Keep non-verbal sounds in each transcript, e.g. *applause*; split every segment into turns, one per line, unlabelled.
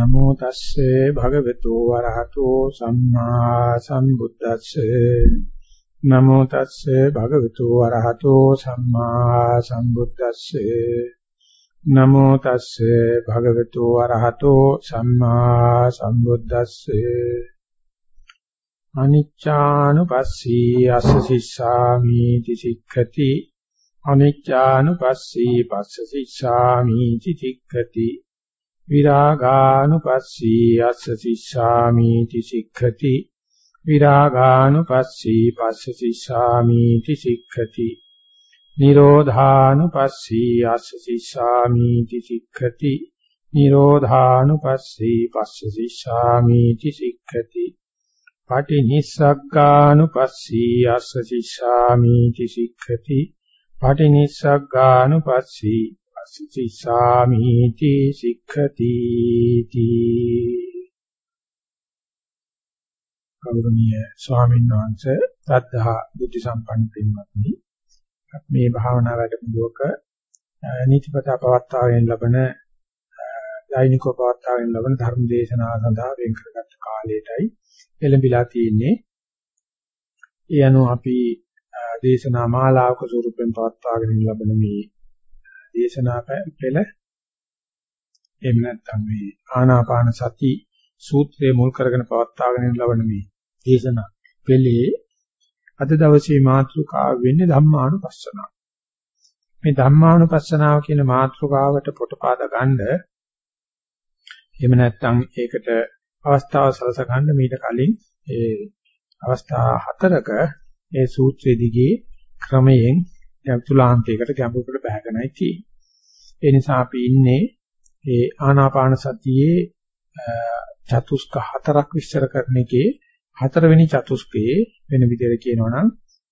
නමෝ තස්සේ භගවතු වරහතෝ සම්මා සම්බුද්දස්සේ. නමෝ තස්සේ භගවතු වරහතෝ සම්මා සම්බුද්දස්සේ. නමෝ තස්සේ භගවතු වරහතෝ සම්මා සම්බුද්දස්සේ. අනිච්චානුපස්සී අස්ස සිස්සාමි තිසික්ඛති අනිච්චානුපස්සී පස්ස සිස්සාමි තිසික්ඛති විරාගානුපස්සී අස්ස සිස්සාමීති සික්ඛති. විරාගානුපස්සී පස්ස සිස්සාමීති සික්ඛති. නිරෝධානුපස්සී අස්ස සිස්සාමීති සික්ඛති. නිරෝධානුපස්සී පස්ස සිස්සාමීති සික්ඛති. පටිනිස්සග්ගානුපස්සී අස්ස සිස්සාමීති සික්ඛති. පටිනිස්සග්ගානුපස්සී සිසාමීති සික්ඛති තී ගෞරවනීය ස්වාමීන් වහන්සේ සද්ධා බුද්ධ සම්පන්න පින්වත්නි මේ භාවනා වැඩමුළුවක නීතිපතා පවත්වාගෙන ලබන දෛනිකව පවත්වාගෙන ලබන ධර්ම දේශනාව සඳහා වෙන් කරගත් කාලයටයි එළඹිලා තියෙන්නේ. ඒ අනුව අපි දේශනා මාලාවක ස්වරූපයෙන් පවත්වාගෙන ලබන මේ දේශනා පෙළ එහෙම නැත්නම් මේ ආනාපාන සති සූත්‍රයේ මුල් කරගෙන පවත්වාගෙන ලබන මේ දේශනා පෙළේ අද දවසේ මාතෘකාව වෙන්නේ ධම්මානුපස්සනාව. මේ ධම්මානුපස්සනාව කියන මාතෘකාවට පොටපාද ගන්න එහෙම නැත්නම් ඒකට අවස්ථාව සලස ගන්න මීට කලින් ඒ අවස්ථා හතරක ඒ සූත්‍රයේ දිගේ ක්‍රමයෙන් තුලාන්තයකට ගැඹුරකට බහගෙනයි තියෙන්නේ. ඒ නිසා අපි ඉන්නේ ඒ ආනාපාන සතියේ චතුස්ක හතරක් විස්තර කරන එකේ හතරවෙනි චතුස්කයේ වෙන විදිහට කියනවා නම්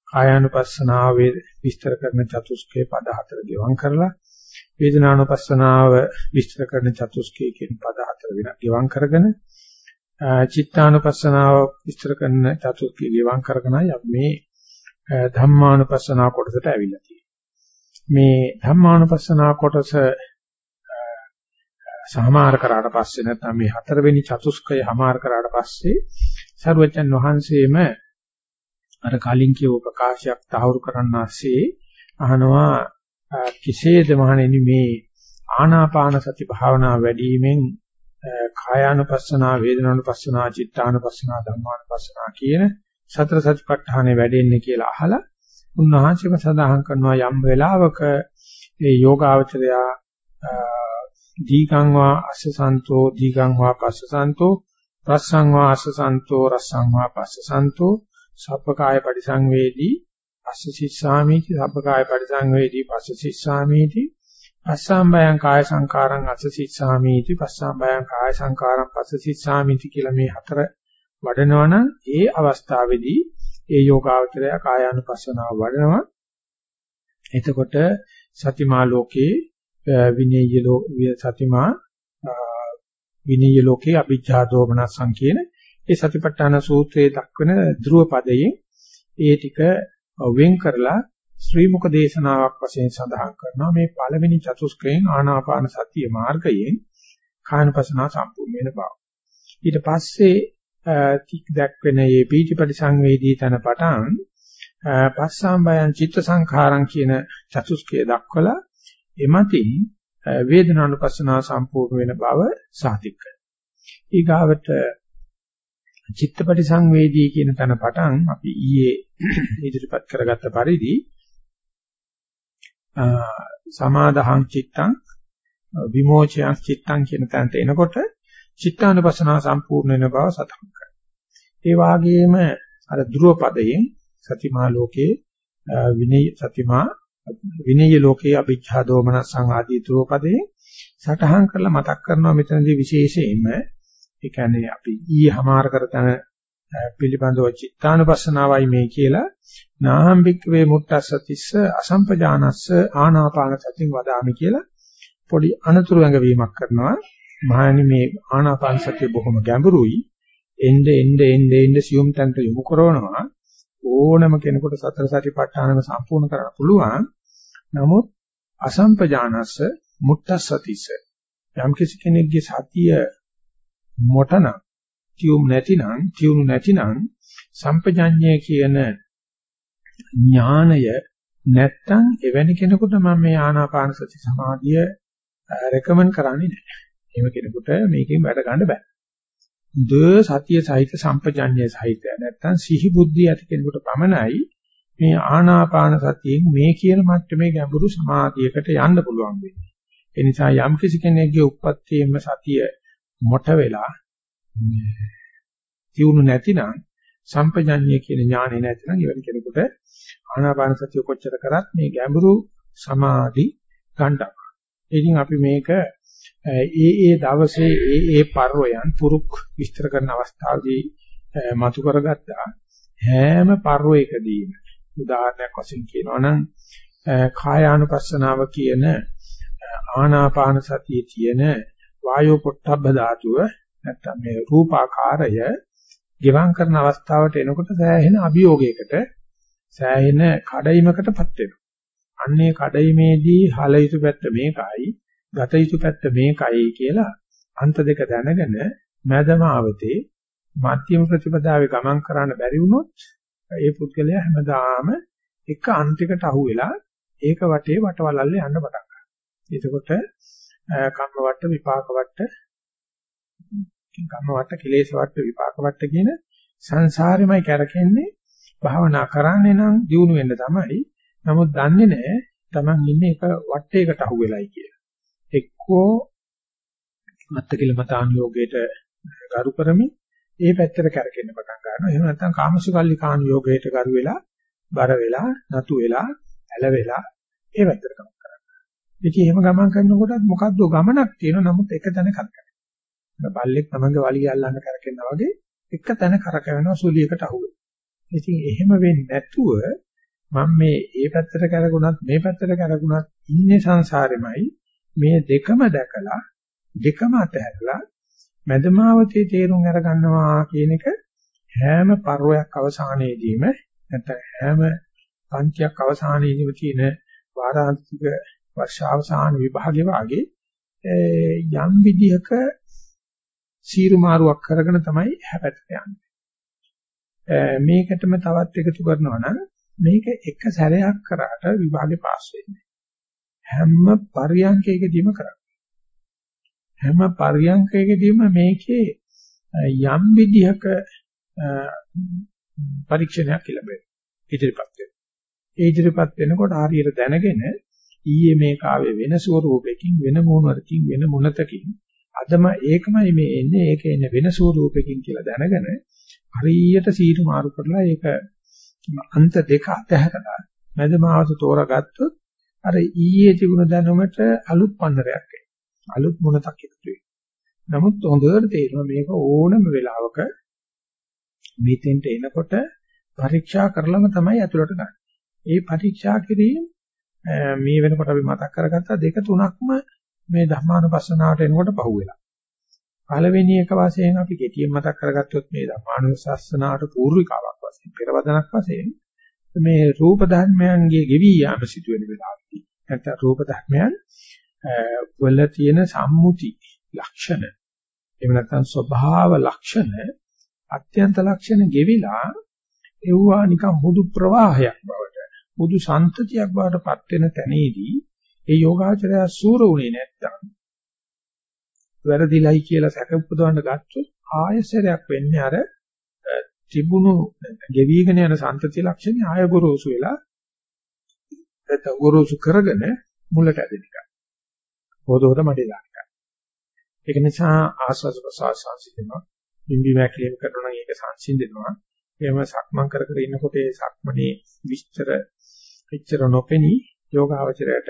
කායානුපස්සනාවේ විස්තර කරන චතුස්කයේ පද හතර ගෙවම් කරලා වේදනානුපස්සනාව විස්තර කරන චතුස්කයේ කියන පද හතර වෙන ගෙවම් කරගෙන චිත්තානුපස්සනාව විස්තර කරන චතුස්කයේ ගෙවම් කරගෙනයි අපි මේ ධම්මානුපස්සනා කොටසට ඇවිල්ලා තියෙන්නේ. මේ ධම්මානුපස්සනා කොටස සමාර කරාට පස්සේ නැත්නම් මේ හතරවෙනි චතුස්කය හමාර කරාට පස්සේ සරුවචන් වහන්සේම අර කලින් කියව ප්‍රකාශයක් තහවුරු කරන්නාසේ අහනවා කිසේද මහණෙනි මේ ආනාපාන සති භාවනා වැඩිවීමෙන් කායානුපස්සනා වේදනානුපස්සනා චිත්තානුපස්සනා ධම්මානුපස්සනා කියන සතර සතිපට්ඨානෙ වැඩෙන්නේ කියලා අහලා උන්වහන්සේම සඳහන් කරනවා යම් වෙලාවක ඒ යෝගාවචරයා දීගං වා අස්සසන්තෝ දීගං වා පස්සසන්තෝ රස්සං වා අස්සසන්තෝ රස්සං වා පස්සසන්තෝ සබ්බකාය පරිසංවේදී අස්සසිස්සාමීති සබ්බකාය පරිසංවේදී පස්සසිස්සාමීති පස්සම්බයං කාය සංකාරං අස්සසිස්සාමීති පස්සම්බයං කාය සංකාරං පස්සසිස්සාමීති කියලා මේ හතර වඩනවනම් ඒ අවස්ථාවේදී ඒ යෝගාවචරය කායානුපස්සනාව වඩනවා. එතකොට සතිමා ලෝකේ විනේය ලෝක සතිමා විනීය ලෝකේ අභිජ්ජා දෝමනසං කියන ඒ සතිපට්ඨාන සූත්‍රයේ දක්වන ධ්‍රුව පදයෙන් ඒ ටික වෙන් කරලා ශ්‍රී මුක දේශනාවක් වශයෙන් සඳහන් කරනවා මේ පළවෙනි චතුස්කයෙන් ආනාපාන සතිය මාර්ගයෙන් කායනපසනාව සම්පූර්ණ වෙන බව. ඊට පස්සේ තික් දැක්වෙන මේ පීතිපටි සංවේදී තන පටන් පස්සම්බයං චිත්ත සංඛාරං කියන චතුස්කය දක්වලා එමතින් වේදනානුපස්සනාව සම්පූර්ණ වෙන බව සාතික කරනවා. ඊගාවට චිත්තපටි සංවේදී කියන තැන පටන් අපි ඊයේ *coughs* ඉදිරිපත් කරගත්ත පරිදි සමාදහං චිත්තං විමෝචයං චිත්තං කියන තැනට එනකොට චිත්තානුපස්සනාව සම්පූර්ණ වෙන බව සතහන් කරනවා. ඒ වාගේම අර ධ්‍රුව පදයෙන් සතිමා ලෝකේ විනය සතිමා විනය ලෝකේ අභිච්ඡා දෝමනසං ආදී ධ්‍රුව පදයෙන් සටහන් කරලා මතක් කරනවා මෙතනදී විශේෂයෙන්ම. ඒ කියන්නේ අපි ඊයේ හමාර කරතන පිළිබඳව චිත්තානුපස්සනාවයි මේ කියලා. නාහම්බික් වේ මුත්තස්සතිස්ස අසම්පජානස්ස ආනාපාන සතින් වදාමි කියලා පොඩි අනතුරු ඇඟවීමක් කරනවා. මහණනි මේ ආනාපාන සතිය බොහොම ගැඹුරුයි. එnde එnde එnde එnde සියුම් තන්ට යොමු කරනවා ඕනම කෙනෙකුට සතර සතිපට්ඨානම සම්පූර්ණ කරන්න පුළුවන් නමුත් අසම්පජානස්ස මුත්තස්සතිස්ස යම් කිසි කෙනෙක්ගේ සතිය මොටන තියුම් නැතිනම් තියුණු නැතිනම් සම්පජඤ්ඤය කියන ඥානය නැත්තම් එවැනි කෙනෙකුට මම මේ ආනාපාන සති සමාධිය රෙකමන්ඩ් කරන්නේ නැහැ. එහෙම කෙනෙකුට මේකෙන් වැඩ ගන්න බෑ. ද සතිය සහිත සම්පජඤ්ඤය සහිත නැත්තම් සිහි බුද්ධිය ඇති කෙනෙකුට පමණයි මේ ආනාපාන සතියෙන් මේ කියන මට්ටමේ ගැඹුරු සමාධියකට යන්න පුළුවන් වෙන්නේ. ඒ නිසා යම් කිසි කෙනෙක්ගේ උප්පත්තියෙම සතිය මොට වෙලා තියුණු නැතිනම් සම්පජඤ්ඤය කියන ඥානෙ නැතිනම් ඉවර කෙනෙකුට ආනාපාන සතිය කොච්චර කරත් මේ ගැඹුරු සමාධි ගන්නවා. ඉතින් අපි මේක ඒ ඒ දවසේ ඒ ඒ පර්වයන් පුරුක් විස්තර කරන අවස්ථාවේදී මතු කරගත්තා හැම පර්වයකදීම උදාහරණයක් වශයෙන් කියනවා නම් කායානුපස්සනාව කියන ආනාපාන සතියේ තියෙන වායෝ පොට්ටබ්බ ධාතුව නැත්තම් මේ රූපාකාරය ගෙවම් කරන අවස්ථාවට එනකොට සෑහෙන අභියෝගයකට සෑහෙන කඩයිමකටපත් වෙනවා. අන්නේ කඩයිමේදී හල යුතු පැත්ත මේකයි, ගත යුතු පැත්ත මේකයි කියලා අන්ත දෙක දැනගෙන මැදමාවතේ මධ්‍යම ප්‍රතිපදාවේ ගමන් කරන්න බැරි වුණොත් ඒ පුද්ගලයා හැමදාම එක අන්තිකට අහුවෙලා ඒක වටේ වටවලල්ලේ යන්න පටන් ගන්නවා. එතකොට කම්ම වට විපාක වට කම්ම වට කෙලේශ වට විපාක වට කියන සංසාරෙමයි කරකෙන්නේ භාවනා කරන්නේ නම් දියුණු වෙන්න තමයි. නමුත් දන්නේ නැහැ Taman ඉන්නේ එක වටේකට අහුවෙලයි කියලා. එක්කෝ මත්තකිල මතාන් යෝගයට ගරු කරමින් ඒ පැත්තට කරකෙන්න පටන් ගන්නවා. එහෙම නැත්නම් කාමසුකල්ලි කාණ යෝගයට ගරු වෙලා, බර වෙලා, නතු වෙලා, ඇල වෙලා ඒ පැත්තට ගමන් කරනවා. ඉතින් එහෙම ගමන් කරනකොටත් මොකද්ද ගමනක් තියෙනවා. නමුත් එක තැන කරකැවෙනවා. බල්ලෙක් තමන්ගේ වලිය අල්ලන්න කරකෙනවා වගේ එක තැන කරකැවෙනවා සුලියකට අහුවෙනවා. ඉතින් එහෙම වෙන්නේ නැතුව මම මේ ඒ පැත්තට කරගුණත් මේ පැත්තට කරගුණත් ඉන්නේ සංසාරෙමයි මේ දෙකම දැකලා දෙකම අතහැරලා මදමාවතේ තේරුම් අරගන්නවා කියන එක හැම පර්වයක් අවසානයේදීම නැත්නම් හැම පන්තියක් අවසානයේදීම තියෙන වාරාන්තික වර්ෂාවසාන විභාගේ වාගේ යම් විදිහක සීරු මාරුවක් කරගෙන තමයි හැපැත්තට යන්නේ. මේකටම තවත් එකතු කරනවා නම් මේක එක සැරයක් කරාට විභාගේ පාස් වෙන්නේ. හැම පරියන්කයකදීම කරන්නේ. හැම පරියන්කයකදීම මේකේ යම් විදිහක පරීක්ෂණයක් ලැබෙනවා. ඉදිරිපත් වෙනවා. ඒ ඉදිරිපත් වෙනකොට හරියට දැනගෙන ඊයේ මේ කාවේ වෙන ස්වරූපයකින් වෙන මොනවරකින් වෙන මොනතකින් අදම ඒකමයි මේ එන්නේ ඒක එන්නේ වෙන ස්වරූපයකින් කියලා දැනගෙන හරියට සීතු මාරු කරලා ඒක අන්ත දෙක අතහැරලා මැදමාවත තෝරාගත්තොත් අර ඊයේ තිබුණ දැනුමට අලුත් පන්නරයක් අලුත් මොනක් එකතු නමුත් හොඳට තේරෙනවා මේක ඕනම වෙලාවක මෙතෙන්ට එනකොට පරීක්ෂා කරලම තමයි ඇතුළට ගන්න. ඒ පරීක්ෂා කිරීම මේ වෙනකොට අපි මතක් කරගත්තා දෙක තුනක්ම මේ ධර්මානුපස්සනාවට එනකොට පහුවෙලා. පළවෙනි එක වශයෙන් අපි කෙටියෙන් මතක් කරගත්තොත් මේ ධර්මානුපස්සනාවට පූර්විකාවක් වශයෙන් පෙරවදනක් වශයෙන් මේ රූප ධර්මයන්ගේ ගෙවි යාම සිදුවෙන වෙලාවදී නැත්නම් රූප ධර්මයන් වල තියෙන සම්මුති ලක්ෂණ එහෙම නැත්නම් ස්වභාව ලක්ෂණ අත්‍යන්ත ලක්ෂණ ගෙවිලා එවුවා නිකන් හුදු ප්‍රවාහයක් බවට හුදු සන්තතියක් බවට පත් වෙන තැනේදී ඒ යෝගාචරය සූර උනේ නැත්තම් වැරදිලයි කියලා සැක උපදවන්න ගත්තොත් ආයසරයක් වෙන්නේ අර තිබුණු ගෙවිගෙන යන සම්තති ලක්ෂණي ආය ගොරෝසු වෙලා නැත්නම් ගොරෝසු කරගෙන මුලට ඇදෙන එක. හොදෝද මඩේ දාන එක. ඒක නිසා ආස්වාද ප්‍රසආස සංසිඳනවා. බිම්බි මැක්ලියම් කරනවා නම් ඒක සංසිඳනවා. එහෙම සක්මන් කර කර ඉන්නකොට ඒ සක්මනේ විස්තර එච්චර නොපෙනී යෝගාවචරයට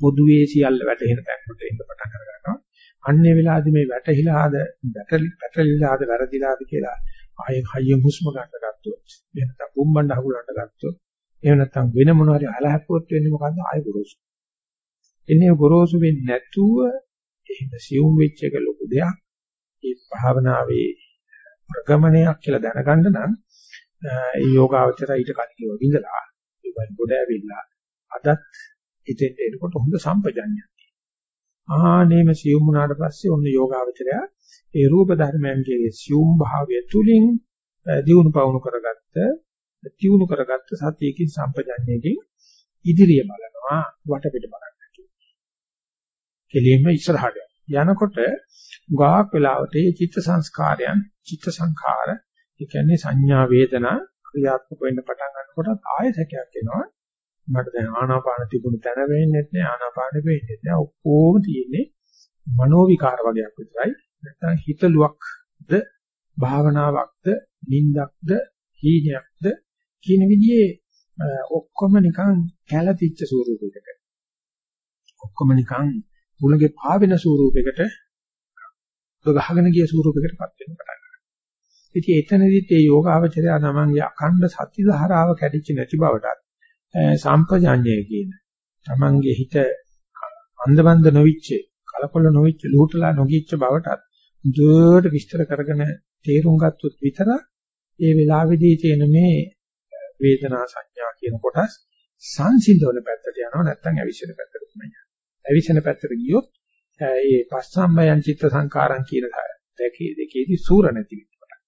පොදුවේ සියල්ල වැටහෙන තැනකට එන්න පටන් ගන්නවා. අන්නේ වෙලාවේදී මේ වැටහිලාද වැටලිලාද වැරදිලාද කියලා ආයෙන් හයියෙන් හුස්ම ගන්න ගත්තොත් එහෙම නැත්නම් බුම්බණ්ඩ හකුලන්න ගත්තොත් එහෙම නැත්නම් වෙන මොන හරි අලහැප්පුවොත් වෙන්නේ මොකද්ද ආය ගොරෝසු. එන්නේ ගොරෝසු වෙන්නේ නැතුව එහෙම සියුම් වෙච්ච එක ලොකු දෙයක්. ඒ භාවනාවේ ප්‍රගමනයක් කියලා දැනගන්න නම් ඒ යෝගාවචරය ඊට කලින් වගින්දලා ඒ ගොඩ ඇවිල්ලා අදත් ඉතින් එනකොට හොඳ සම්පජඤ්ඤයක්. ආනේම සියුම් වුණාට පස්සේ ඔන්න යෝගාවචරය ඒ රූප ධර්මයන්ගේ සියුම් භාවය තුලින් දියුණු පවුණු කරගත්ත දියුණු කරගත්ත සතියකින් සම්පජඤ්ඤයකින් ඉදිරිය බලනවා වටපිට බලන්න. කෙලින්ම ඉස්සරහට යනකොට ගාක් වෙලාවට මේ චිත්ත සංස්කාරයන් චිත්ත සංඛාර ඒ කියන්නේ සංඥා වේදනා ක්‍රියාත්මක වෙන්න පටන් ගන්නකොට ආයතකයක් එනවා මට දැන් ආනාපාන තිබුණු තැන වෙන්නේ නැහැ ආනාපාන වෙන්නේ නැහැ ඔක්කොම තියෙන්නේ මනෝ විකාර වගේක් විතරයි නැත්නම් හිතලුවක්ද භාවනාවක්ද නිින්දක්ද හීනයක්ද කියන විදිහේ ඔක්කොම නිකන් කැළතිච්ච ස්වරූපයකට ඔක්කොම නිකන් මුලගේ පාවෙන ස්වරූපයකට ගහගෙන ගිය ස්වරූපයකටපත් වෙන්න පටන් ගන්නවා. ඉතින් එතනදිත් මේ යෝගාවචරය නමංගේ අඛණ්ඩ සත්‍ය ධාරාව කැඩිච්ච නැති බවටත් සම්පජාඤ්ඤය කියන තමන්ගේ හිත අන්දබන්ද නොවිච්ච කලකොල නොවිච්ච ලුහුටලා නොගිච්ච බවටත් දුරට විස්තර කරගෙන තේරුම් ගත්තොත් විතර ඒ වෙලාවේදී තියෙන මේ වේදනා සංඥා කියන කොටස් සංසිඳවන පැත්තට යනවා නැත්නම් අවිෂණ පැත්තට තමයි යන්නේ. අවිෂණ පැත්තට ගියොත් ඒ පස්සම්බයං චිත්ත සංකාරං කියන දෙකේ දෙකේදී සූර නැති වෙනවා.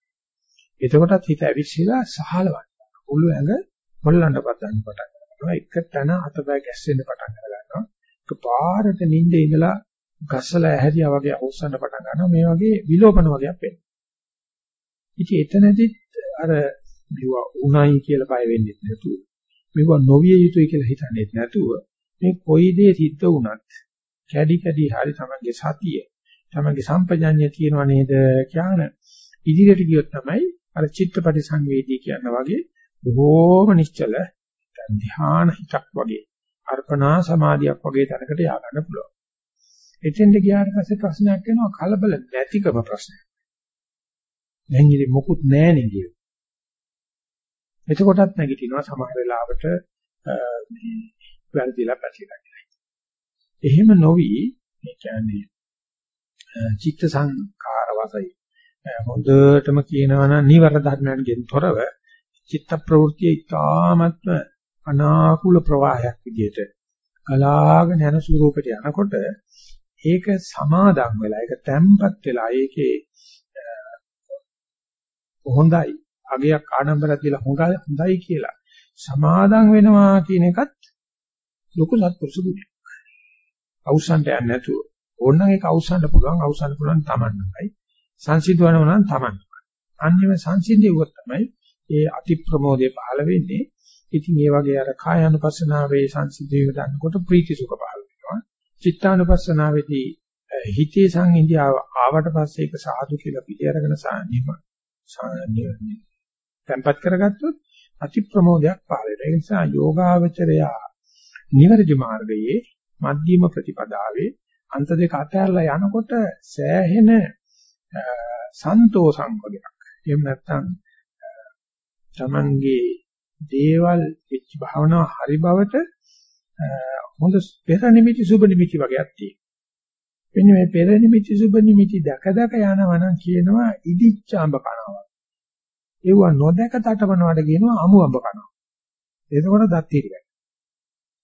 එතකොටත් හිත අවිෂිලා සහලවන්න. උළු ඇඟ මොල්ලන්න පටන් පටන් ගන්නවා. එක තැන අතපය ගැස්සෙන්න පටන් ගන්නවා. එක පාරට නිින්දේ ඉඳලා ගස්සලා ඇහැරියා වගේ අවසන්න පටන් ගන්නවා. මේ වගේ විලෝපන වගේක් වෙනවා. ඉතින් එතනදිත් අර මෙවුවා උණයි කියලා බය වෙන්නේ නැතුව මෙවුවා නොවිය යුතුයි කියලා හිතන්නේ නැතුව මේ කොයි දේ සිද්ධ වුණත් කැඩි කැඩි හරි තමන්ගේ සතිය තමන්ගේ සම්පජඤ්ඤය තියෙනව නේද කියන ඉදිරියට ගියොත් තමයි අර චිත්තපටි සංවේදී කියන වගේ බොහෝම නිශ්චල ධ්‍යාන හිතක් වගේ අර්පණා සමාධියක් වගේ තැනකට යා ගන්න පුළුවන්. එතෙන්ට ගියාට පස්සේ ප්‍රශ්නයක් එනවා කලබල නැතිකම ප්‍රශ්නයක්. දැන් ඉතින් මොකුත් නැහැ නේද? එතකොටත් නැගිටිනවා සමහර වෙලාවට මේ වැරදිලා පැතිරලා කියලා. එහෙම නොවි මේ කියන්නේ චිත්ත සංකාර වශයෙන් හොඳටම කියනවා නම් නිවර ධර්මයන්ගෙන් තොරව චිත්ත ප්‍රවෘත්තිය ඉතාමත්ම අනාකූල ප්‍රවාහයක් විදිහට කලාගෙන යන ස්වරූපයට යනකොට ඒක සමාදම් වෙලා ඒක තැම්පත් වෙලා ඒකේ හොඳයි අගයක් ආඩම්බරයක් කියලා හොඳයි හොඳයි කියලා සමාදම් වෙනවා කියන එකත් ලොකු සත්පුරුෂ ගුණයක්. අවසන්ට යන්නේ නැතුව ඕනනම් ඒක අවසන්ට පුළුවන් අවසන්ට පුළුවන් Tamannයි. සංසිද්ධවනව නම් Taman. අන්‍යම සංසිද්ධියුවත් තමයි ඒ අති ප්‍රමෝදය පහළ වෙන්නේ. ඉතින් ඒ වගේ අර කායानुපස්සනාවේ සංසිද්ධිය ගන්නකොට ප්‍රීති සුඛ පහළ වෙනවා. චිත්තානුපස්සනාවේදී හිතේ සංහිඳියාව ආවට පස්සේ ඒක සාදු කියලා පිළිඅරගෙන සානිම tempat කරගත්තොත් අති ප්‍රමෝදයක් පහළ වෙනවා. ඒ නිසා යෝගාවචරය නිවැරදි මාර්ගයේ මධ්‍යම ප්‍රතිපදාවේ අන්ත දෙක අතරලා යනකොට සෑහෙන සන්තෝෂං වගේක්. එහෙම නැත්නම් තමන්ගේ දේවල් වෙච්ච භාවනාව හරි බවට හොඳ පෙර නිමිති සුබ නිමිති වගේක් තියෙනවා. මෙන්න මේ පෙර නිමිති සුබ නිමිති දැක දැක යනවා නම් කියනවා ඉදිච්ච අඹ කනවා. ඒව නොදැක තටමනවාට කියනවා අමු අඹ කනවා. එතකොට දත් తీරිගයි.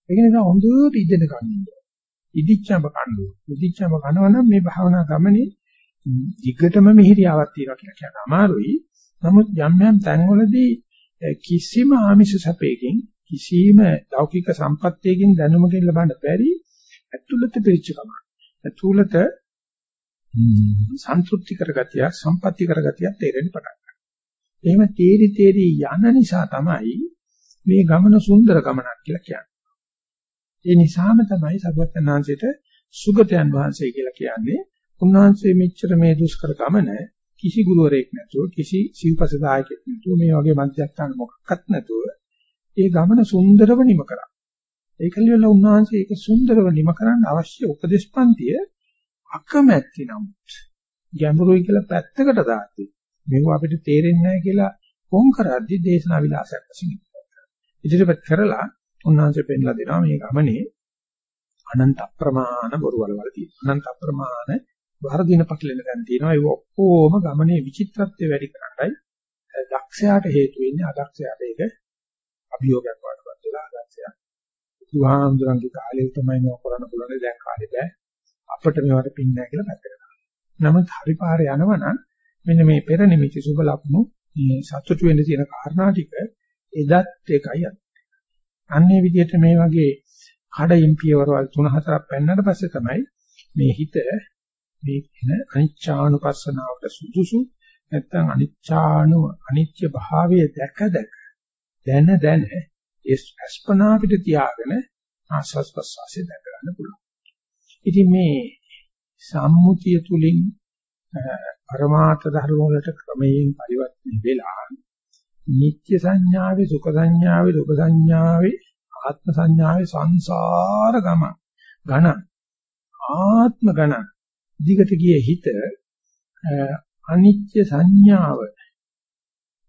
ඒක නිසා හොඳට ඉඳින කන්නේ. ඉදිච්ච අඹ කන්නේ. ඉදිච්ච අඹ කනවා නම් මේ භාවනා ගමනේ දිගටම මිහිරියාවක් තියෙනවා කියලා කියන්න අමාරුයි. නමුත් යම් යම් තැන්වලදී කිසිම ආමිෂ සැපයකින් කිසිම ලෞකික සම්පත්තියකින් දැනුමකින් ලබන්න බැරි ඇතුළත පිරිච්චකම. ඇතුළත සන්තුෂ්ටි කරගතිය, සම්පatti කරගතිය තේරෙන්න පටන් ගන්නවා. එහෙම තේරි තේරි යන නිසා තමයි මේ ගමන සුන්දර ගමනක් කියලා කියන්නේ. ඒ නිසාම තමයි සර්වඥාන්සේට සුගතයන් වහන්සේ කියලා කියන්නේ. උන්වහන්සේ මෙච්චර මේ දුෂ්කර ගමන කිසි ගුරුවරයෙක් නැතුව කිසි සිව්පසදායකෙක් නැතුව මේ වගේ මධ්‍යස්ථාන මොකක්වත් නැතුව ඒ ගමන සුන්දරව නිම කරා. ඒකලියල උන්වහන්සේ ඒක සුන්දරව නිම කරන්න අවශ්‍ය උපදේශපන්තිය අකමැති නමුත් ගැඹුරුයි කියලා පැත්තකට දාති. මේව අපිට තේරෙන්නේ නැහැ කියලා කොම් කරද්දි දේශනා විලාසයක් වශයෙන් ඉදිරිපත් කරලා උන්වහන්සේ පෙන්ලා දෙනවා මේ ගමනේ අනන්ත අප්‍රමාණ බොරු වලවල් තියෙනවා. අනන්ත අප්‍රමාණ වර්ධින පටලෙන දැන් තියෙනවා. ඒ ඔක්කොම ගමනේ විචිත්‍රත්වය වැඩි කරන්නයි දක්ෂයාට හේතු වෙන්නේ අදක්ෂයාට ඒක අභියෝගයක් වඩපත් වෙලා අදක්ෂයා. බුදුහාමුදුරන්ගේ කාලේ තමයි මේක කරන්න පුළුවන් දැන් කාලේ බෑ. අපිට මේවට පින් නැහැ කියලා පැත්තකට. නමුත් හරි පාරේ යනවනම් මෙන්න මේ පෙර නිමිති සුබ ලකුණු මේ සතුටු වෙන්න තියෙන කාරණා ටික එදත් එකයි අන්නේ විදිහට මේ වගේ කඩින් පියවරවල් 3-4ක් පෙන්නට පස්සේ තමයි මේ හිත මේ කියන අනිච්චානුපස්සනාවට සුදුසු නැත්නම් අනිච්චානු අනිත්‍ය භාවය දැක දැක දැන දැන ඒ අස්පනා පිට තියාගෙන ආස්වාස් ප්‍රසවාසය දැක ගන්න පුළුවන්. ඉතින් මේ සම්මුතිය තුලින් පරමාර්ථ ධර්ම වලට ක්‍රමයෙන් පරිවර්තනය වෙලා නිත්‍ය සංඥාවේ සුඛ සංඥාවේ දුක සංඥාවේ ආත්ම සංඥාවේ සංසාර ගම ඝන ආත්ම ඝන දිගට ගියේ හිත අනිත්‍ය සංඥාව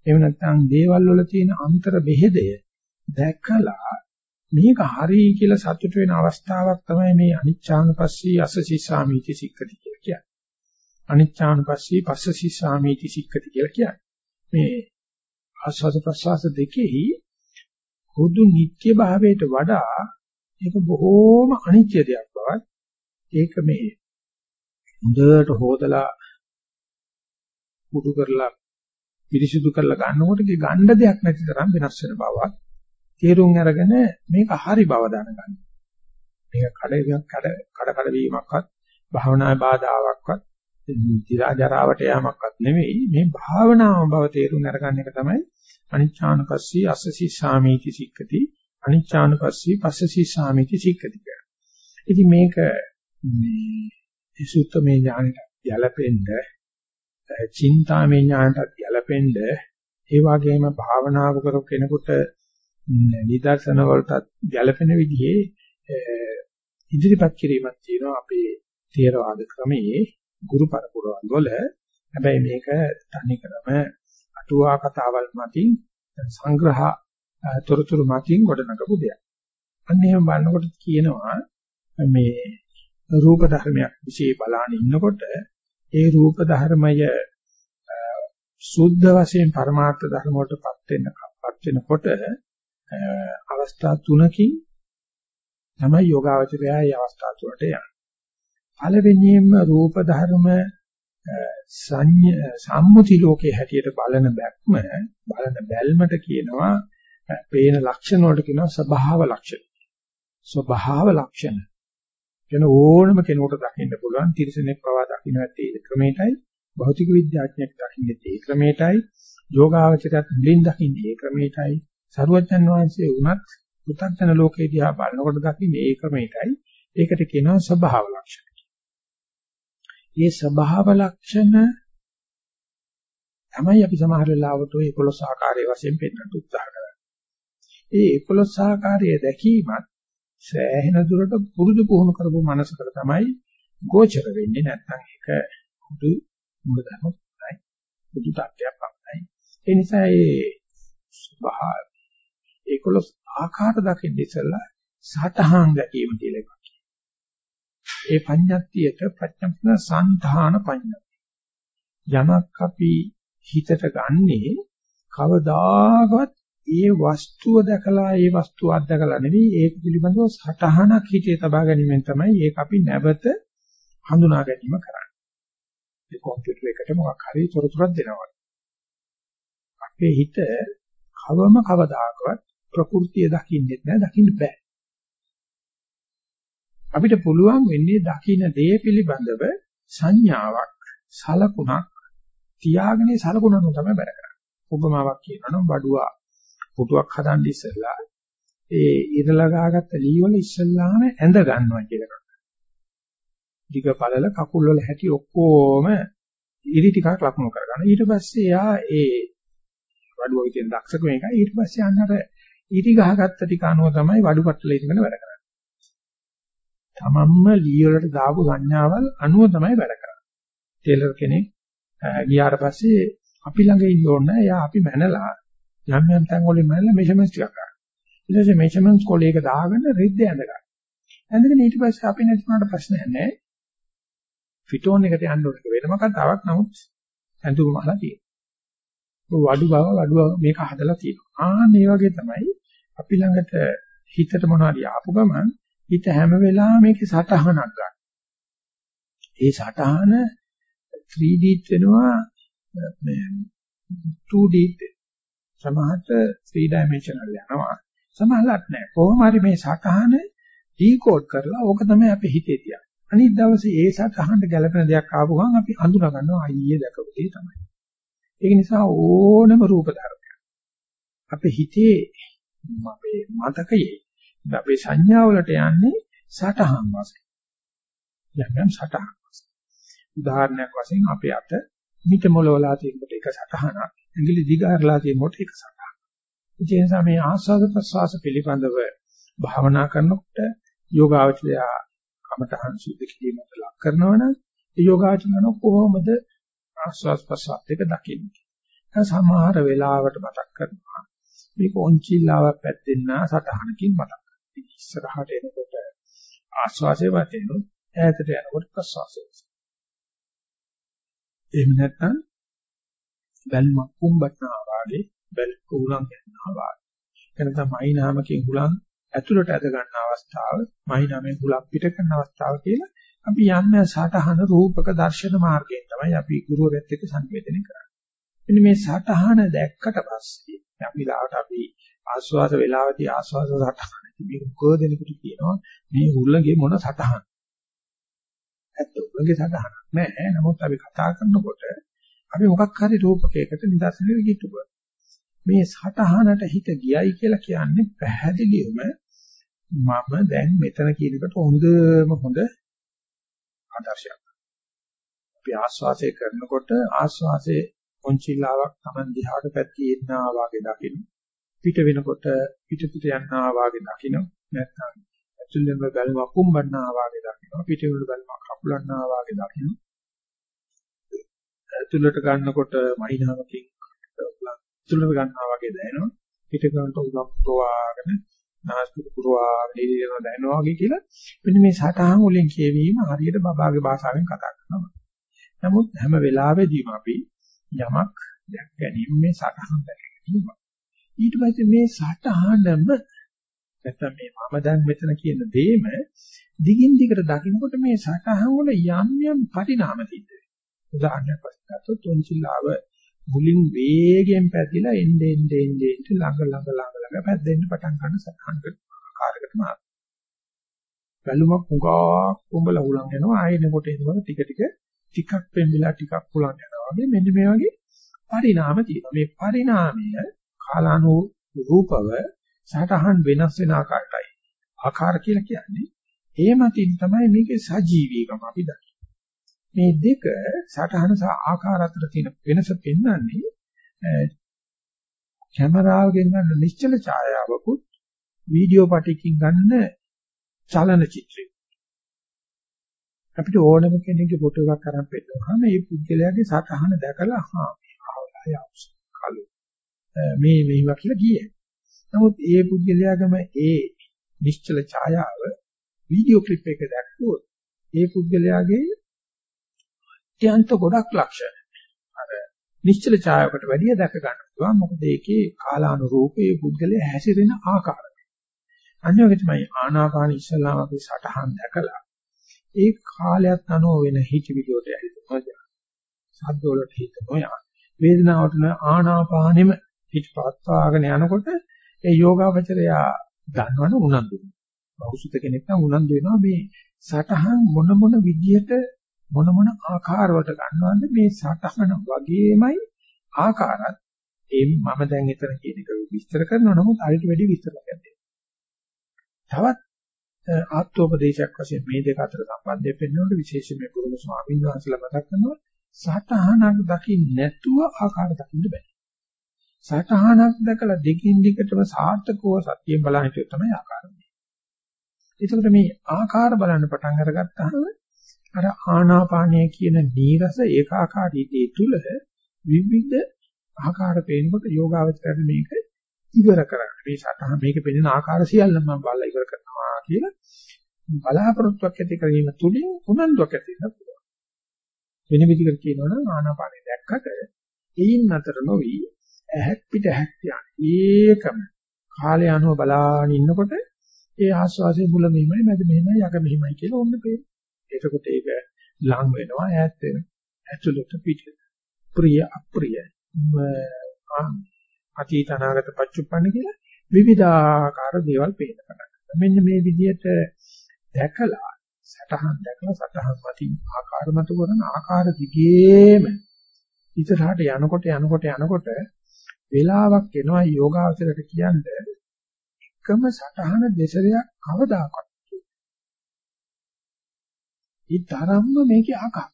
එහෙම නැත්නම් දේවල් වල තියෙන අන්තර බෙහෙදය දැකලා මේක හරි කියලා සතුට වෙන අවස්ථාවක් තමයි මේ අනිච්චානුපස්සී අසසීසාමීති සික්කති කියලා කියන්නේ. අනිච්චානුපස්සී පස්සසීසාමීති සික්කති කියලා කියන්නේ. මේ ආස්වාද ප්‍රසවාස දෙකෙහි හුදු නිත්‍ය භාවයට වඩා ඒක බොහෝම අනිත්‍ය දෙයක් බවත් ඒක මේ හොඳට හොදලා කුඩු කරලා පිරිසිදු කරලා ගන්නකොට ඒ ගණ්ඩ දෙයක් නැති තරම් වෙනස් වෙන බවක් තේරුම් අරගෙන මේක හරි බව දැනගන්න. මේක කඩේක් කඩ කඩ කඩ වීමක්වත් භාවනාවේ බාධාවක්වත් දිරාජරාවට යamakවත් නෙවෙයි මේ භාවනාව බව තේරුම් අරගන්න එක තමයි අනිච්ඡානුපස්සී අස්සසී සාමීති සික්කති අනිච්ඡානුපස්සී පස්සසී සාමීති සික්කති කියලා. ඉතින් මේක මේ සුත්තමේ ඥානයට යැලපෙන්න චින්තාමේ ඥානයට යැලපෙන්න ඒ වගේම භාවනාව කරපු කෙනෙකුට නිදර්ශන වලට ගැළපෙන විදිහේ ඉදිරිපත් කිරීමක් තියෙනවා අපේ තේරවාද ක්‍රමයේ ගුරු පරපුරවල් වල හැබැයි මේක තනිකරම අටුවා කතාවල් මතින් සංග්‍රහ තොරතුරු මතින් ගොඩනගපු දෙයක්. අන්න එහෙම බලනකොට කියනවා මේ රූප ධර්මයක් විශේෂ බලාන ඉන්නකොට ඒ රූප ධර්මය සුද්ධ වශයෙන් පරමාර්ථ ධර්ම වලටපත් වෙනපත් වෙනකොට අවස්ථා තුනකින් තමයි යෝගාවචරය ඒ අවස්ථා තුනට යන්නේ. පළවෙනියෙන්ම රූප ධර්ම සම්මුති ලෝකයේ හැටියට බලන බැක්ම බලන බැල්මට කියනවා පේන ලක්ෂණ වලට කියනවා ස්වභාව ලක්ෂණ. ස්වභාව ලක්ෂණ. කියන ඕනම කෙනෙකුට දකින්න පුළුවන් තිරසනෙක් පවා දකින්න ඇත්තේ ඒ ක්‍රමයටයි භෞතික විද්‍යාඥයෙක් දකින්නේ ඒ ක්‍රමයටයි යෝගාවචරයත් මුලින් දකින්නේ ඒ ක්‍රමයටයි සරුවචන් වහන්සේ වුණත් පුතත්ජන ලෝකේ දිහා බලනකොට දකින්නේ ඒ ක්‍රමයටයි. ඒකට කියනවා ස්වභාව ලක්ෂණ. මේ ස්වභාව ලක්ෂණ තමයි අපි සමහර වෙලාවට ඔය 11 ආකාරයේ වශයෙන් පෙන්වන්න උත්සාහ කරන්නේ. ඒ 11 ආකාරයේ දැකීමත් සෑහෙන දුරට පුරුදු පුහුණු කරපු මනසකට තමයි ගෝචර වෙන්නේ නැත්නම් ඒක පුදු මූලධර්ම තමයි. පුදු tattයක් පමණයි. ඒ නිසා ඒ ස්වභාව 11 ආකාර දකින්න ඉස්සෙල්ලා සතහන් දැකීම කියලා එකක්. ඒ පඤ්ඤත්තියට ප්‍රඥප්න සංධාන පඤ්ඤත්ති. යමක් අපි හිතට ගන්නේ කවදාකවත් ඒ වස්තුව දැකලා ඒ වස්තුව අත්දකලා නෙවෙයි ඒක පිළිබඳව සටහනක් හිතේ තබා ගැනීමෙන් තමයි ඒක අපි නැවත හඳුනා ගැනීම කරන්නේ. ඒ කම්පියුටර් එකට මොකක් හරි තොරතුරක් දෙනවා. අපේ හිත කවම කවදාකවත් ප්‍රകൃතිය දකින්නෙත් නෑ දකින්න බෑ. අපිට පුළුවන් වෙන්නේ දකින්න දේ පිළිබඳව සංඥාවක් සලකුණක් තියාගෙන සලකුණන තමයි බැර කරන්නේ. උපමාවක් කියනවනම් බඩුවා පුටුවක් හදන්න ඉස්සෙල්ලා ඒ ඉරලා ගාගත්ත ලී වල ඉස්සෙල්ලාම ඇඳ ගන්නවා කියලා කරනවා. ටික පළල කකුල් වල හැටි ඔක්කොම ඉරි ටිකක් ලකුණු කරගන්න. ඊට පස්සේ එයා ඒ වඩුවගේ තියෙන දක්ෂකම එකයි. ඊට පස්සේ අන්නර ඉරි ගහගත්ත ටික අනුව තමයි වඩු පට්ටලේ ඉඳගෙන වැඩ කරන්නේ. තමන්ම ලී වලට දාපු සංඥාවල් අනුව තමයි වැඩ කරන්නේ. ටේලර් කෙනෙක් ගියාට පස්සේ අපි ළඟ ඉන්න ඕනේ. එයා අපි මැනලා යම් යම් තැන් වලින් මැනලා මෙෂර්මන්ට්ස් ටිකක් ගන්න. ඊට පස්සේ මෙෂර්මන්ට්ස් කොලේක දාගෙන රිද්ද ඇඳ ගන්න. ඇඳගෙන ඊට පස්සේ අපි නැතිවට ප්‍රශ්නයක් නැහැ. ෆිටෝන් එකට යන්න ඕනේ වෙනම කතාවක් නමුත් ඇඳුම අහලා තියෙනවා. වඩු බව වඩු මේක හදලා තියෙනවා. ආන් මේ වගේ තමයි අපි ළඟට හිතට මොනවාරි ආපු ගමන් හිත හැම වෙලාවෙම මේකේ සටහනක් ගන්න. ඒ සටහන 3D වෙනවා මේ 2D සමහරට 3 dimensional යනවා. සමහරට නෑ. කොහොම හරි මේ සටහන ඩිකෝඩ් කරලා ඕක තමයි අපේ හිතේ තියන්නේ. අනිත් දවසේ ඒ සටහනට ගැළපෙන දෙයක් ආපු ගමන් අපි අඳුනා ගන්නවා අයියේ දැකපු දේ තමයි. ඒක නිසා ඕනම රූප ධර්මයක් අපේ හිතේ අපේ මතකයේ අපේ සංඥාවලට යන්නේ සටහන් වශයෙන්. යම් යම් සටහන් වශයෙන්. උදාහරණයක් වශයෙන් අපේ අත මිට මොලවලා තියෙනකොට එක සටහනක්, ඇඟිලි දිගාරලා තියෙනකොට එක සටහනක්. ඒ නිසා මේ ආස්වාද ප්‍රසවාස පිළිබඳව භාවනා කරනකොට යෝගාවචරය කමඨහන් සුද්ධ කිරීමට ලක් කරනවනම් ඒ යෝගාචරණ කොහොමද ආස්වාස් ප්‍රසවාස දෙක දකින්නේ. සමහර වෙලාවට මතක් කරනවා මේක ඔන්චිල්ලාවක් පැද්දෙන්නා සටහනකින් මතක් කරගන්න. ඉස්සරහට එනකොට ආස්වාසේ වටේනොත් ඈතට යනකොට ප්‍රසවාසය. එහෙම නැත්නම් බැල්මක් කුඹටනවා වාගේ බැල්ක උලන් යනවා වාගේ. එනතම මයිනාමකින් උලන් ඇතුළට ඇද ගන්න අවස්ථාව, මයිනාමෙන් උලක් පිට කරන අවස්ථාව කියලා අපි යන්නේ සටහන රූපක දර්ශන මාර්ගයෙන් තමයි අපි ගුරුවරයෙක් එක්ක සංවේදනය කරන්නේ. මෙන්න මේ සටහන දැක්කට පස්සේ අපි ලාවට අපි ආස්වාද වේලාවදී ආස්වාද සටහන මේ උගෝදෙනෙකුට කියනවා මේ උල්ලගේ මොන සටහන. ඇත්ත උල්ලගේ සටහනක් නෑ. නමුත් අපි කතා කරනකොට අපි මොකක් හරි රූපකයකට නිදර්ශනයක් කිට්ටුවා. මේ සටහනට හිත ගියයි කියලා කියන්නේ පැහැදිලිවම මම දැන් මෙතන කියන එකට හොඳම හොඳ ආදර්ශයක්. අපි ආස්වාසය කරනකොට ආස්වාසයේ පොන්චිලාවක් Taman දිහාට පැත්තේ එන්නා වාගේ දකින්න. පිට වෙනකොට පිටතට යන්නා වාගේ දකින්න. නැත්නම් ඇතුළෙන්ම බැලුවා කුම්බන්නා වාගේ දකින්න. පිටිවල බැලුවා කපුලන්නා වාගේ දකින්න. ඇතුළට ගන්නකොට මහිනාවකින් ඇතුළට ගන්නවා වගේ දැනෙනවා. පිට ගන්නට උලක් ප්‍රවාහගෙන නාස්තික පුරවාගෙන ඉරියන දැනෙනවා වගේ කියලා මෙන්න මේ සටහන් වලින් කියවීම හරියට බබාගේ භාෂාවෙන් කතා කරනවා. නමුත් හැම වෙලාවෙදීම අපි යමක් දැක් ගැනීම මේ සටහන් දැකීම. ඊට පස්සේ මේ සටහනම නැත්නම් මේ මම දැන් මෙතන කියන දෙයම දිගින් දිගට දකින්නකොට මේ සටහන් වල යම් යම් පරිණාම සිද්ධ වෙනවා. උදාහරණයක් වශයෙන් ගත්තොත් තොන්සිල්ලාව මුලින් වේගයෙන් පැතිලා එන්නේ එන්නේ එන්නේ ළඟ ළඟ ළඟ ළඟ පැද්දෙන්න පටන් ගන්න සටහන් ආකාරයකට මාරු. බැලුමක් උගා කුඹල උලන් යනවා ආයෙනකොට එනකොට ටික ටික ටිකක් පෙන්විලා ටිකක් උලන් යනවා වගේ මෙන්න මේ වගේ පරිණාම තියෙනවා. මේ පරිණාමය කාලානුරූපව සටහන් වෙනස් වෙන ආකාරයටයි. ආකාර කියලා කියන්නේ ඒ මතින් තමයි මේකේ සජීවීකම අපි දකින්නේ. මේ දෙක සටහන සහ ආකාර අතර තියෙන වෙනස පෙන්වන්නේ කැමරාවකින් ගන්න නිශ්චල ඡායාවකුත් වීඩියෝ පටිකින් ගන්න චලන චිත්‍රයක්. අපිට ඕනම කෙනෙක්ගේ ෆොටෝ එකක් අරන් පෙන්නනවාම මේ පුද්ගලයාගේ සටහන දැකලා හා ආවලා යවුස් කලු මේ මේවා කියලා කියයි. නමුත් ඒ පුද්ගලයාගම ඒ නිශ්චල ඡායාව වීඩියෝ ක්ලිප් එක දැක්කොත් ඒ පුද්ගලයාගේ අත්‍යන්ත ගොඩක් ලක්ෂණ. අර නිශ්චල ඡායාවකට වැඩිය දැක ගන්න පුළුවන්. මොකද ඒකේ කාලානුරූපී පුද්ගලයා හැසිරෙන ආකාරය. අනිවාර්යයෙන්ම තමයි ආනාපාන ඉස්සලාම අපි සටහන් දැකලා ඒ කාලයක් අනුව වෙන හිතවිලියට හිතනවා. සද්දවලට හිත නොයා. වේදනාවට ආනාපානෙම හිත පවත්වාගෙන යනකොට ඒ යෝගාවචරය දන්නවනේ උනන්දු. බෞසුත කෙනෙක් නම් උනන්දු වෙනවා මේ සටහන් මොන මොන විදියට මොන මොන ආකාරවලට ගන්නවද මේ සටහන වගේමයි ආකාරات ඒ මම දැන් එතන කියන එක විස්තර කරනවා නමුත් අරිට වැඩි විස්තර කරන්න. තවත් ආත්මෝපදේශයක් වශයෙන් මේ දෙක අතර සම්බන්ධය පෙන්වනකොට විශේෂයෙන් මේ පුරුදු ස්වාමීන් වහන්සේලා මතක් කරනවා සටහනක් දකින්න නැතුව ආකාර දකින්න බෑ. සටහනක් දැකලා දෙකින් දිගටම සාර්ථකව සත්‍යයෙන් බලන එක තමයි ආකාරය. එතකොට මේ ආකාර බලන්න පටන් අරගත්තාම අර ආනාපානය කියන නීරස ඒකාකාරීත්වයේ තුල විවිධ ආකාර පේනකොට යෝගාවචරයට මේක ඉවර කරගන්න. මේ සතහ මේක පෙනෙන ආකාර සියල්ල මම බලලා ඉවර කරනවා කියලා බලාපොරොත්තුවක් ඇති කිරීම තුලින් උනන්දුවක් ඇති වෙනවා. වෙන විදිහකට කියනවා නම් ආනාපානය දැක්කට එයින් අතර නොවි ඇහක් පිට ඇහක් යන්නේ. ඒකම කාලය අනුව බලාගෙන ඉන්නකොට ඒ ආස්වාසේ මුල මෙහිමයි මැද මෙහිමයි යක මෙහිමයි කියලා ඔන්න පේනවා. එතකොට ඒක ලං වෙනවා ඈත් වෙනවා. ඇතුළත පිට ප්‍රිය අප්‍රිය අතීත අනාගත පච්චුප්පන්න කියලා විවිධාකාර දේවල් පේන්න පටන් ගන්නවා. මෙන්න මේ විදිහට දැකලා සටහන් දැකලා සටහන් මතින් ආකාර මත කරන ආකාර දිගේම ඉතරහට යනකොට යනකොට යනකොට වෙලාවක් එනවා යෝගාවචරයට කියන්නේ එකම සටහන දෙසරයක් කවදාකවත් ඒ තරම්ම මේකේ ආකාර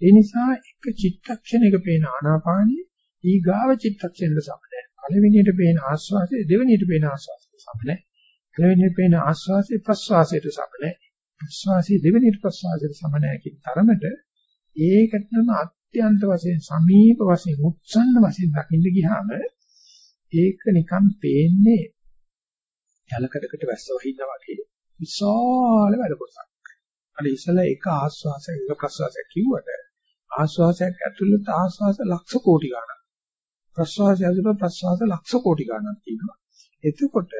ඒ නිසා එක චිත්තක්ෂණයක පේන ආනාපානිය ඊගාව චිත්තක්ෂණයට සම නැහැ. පළවෙනියට පේන ආස්වාසය දෙවෙනියට පේන ආස්වාසයට සම නැහැ. පළවෙනියට පේන ආස්වාසය ප්‍රස්වාසයට සම නැහැ. ප්‍රස්වාසය දෙවෙනියට ප්‍රස්වාසයට සම නැහැ කියන තරමට ඒකටම අත්‍යන්ත වශයෙන් සමීප වශයෙන් උත්සන්න වශයෙන් දකින්න ගියාම ඒක නිකන් පේන්නේ ජලකඩකට වැස්ස වහිනා වගේ විශාල වැඩ කොටසක්. අර ඉස්සලා එක ආස්වාසයක් එක ප්‍රස්වාසයක් කිව්වට ආස්වාසයක් ඇතුළත ආස්වාස ලක්ෂ කෝටි ගණන්. ප්‍රස්වාසය ඇතුළත ප්‍රස්වාස ලක්ෂ කෝටි ගණන් තියෙනවා. එතකොට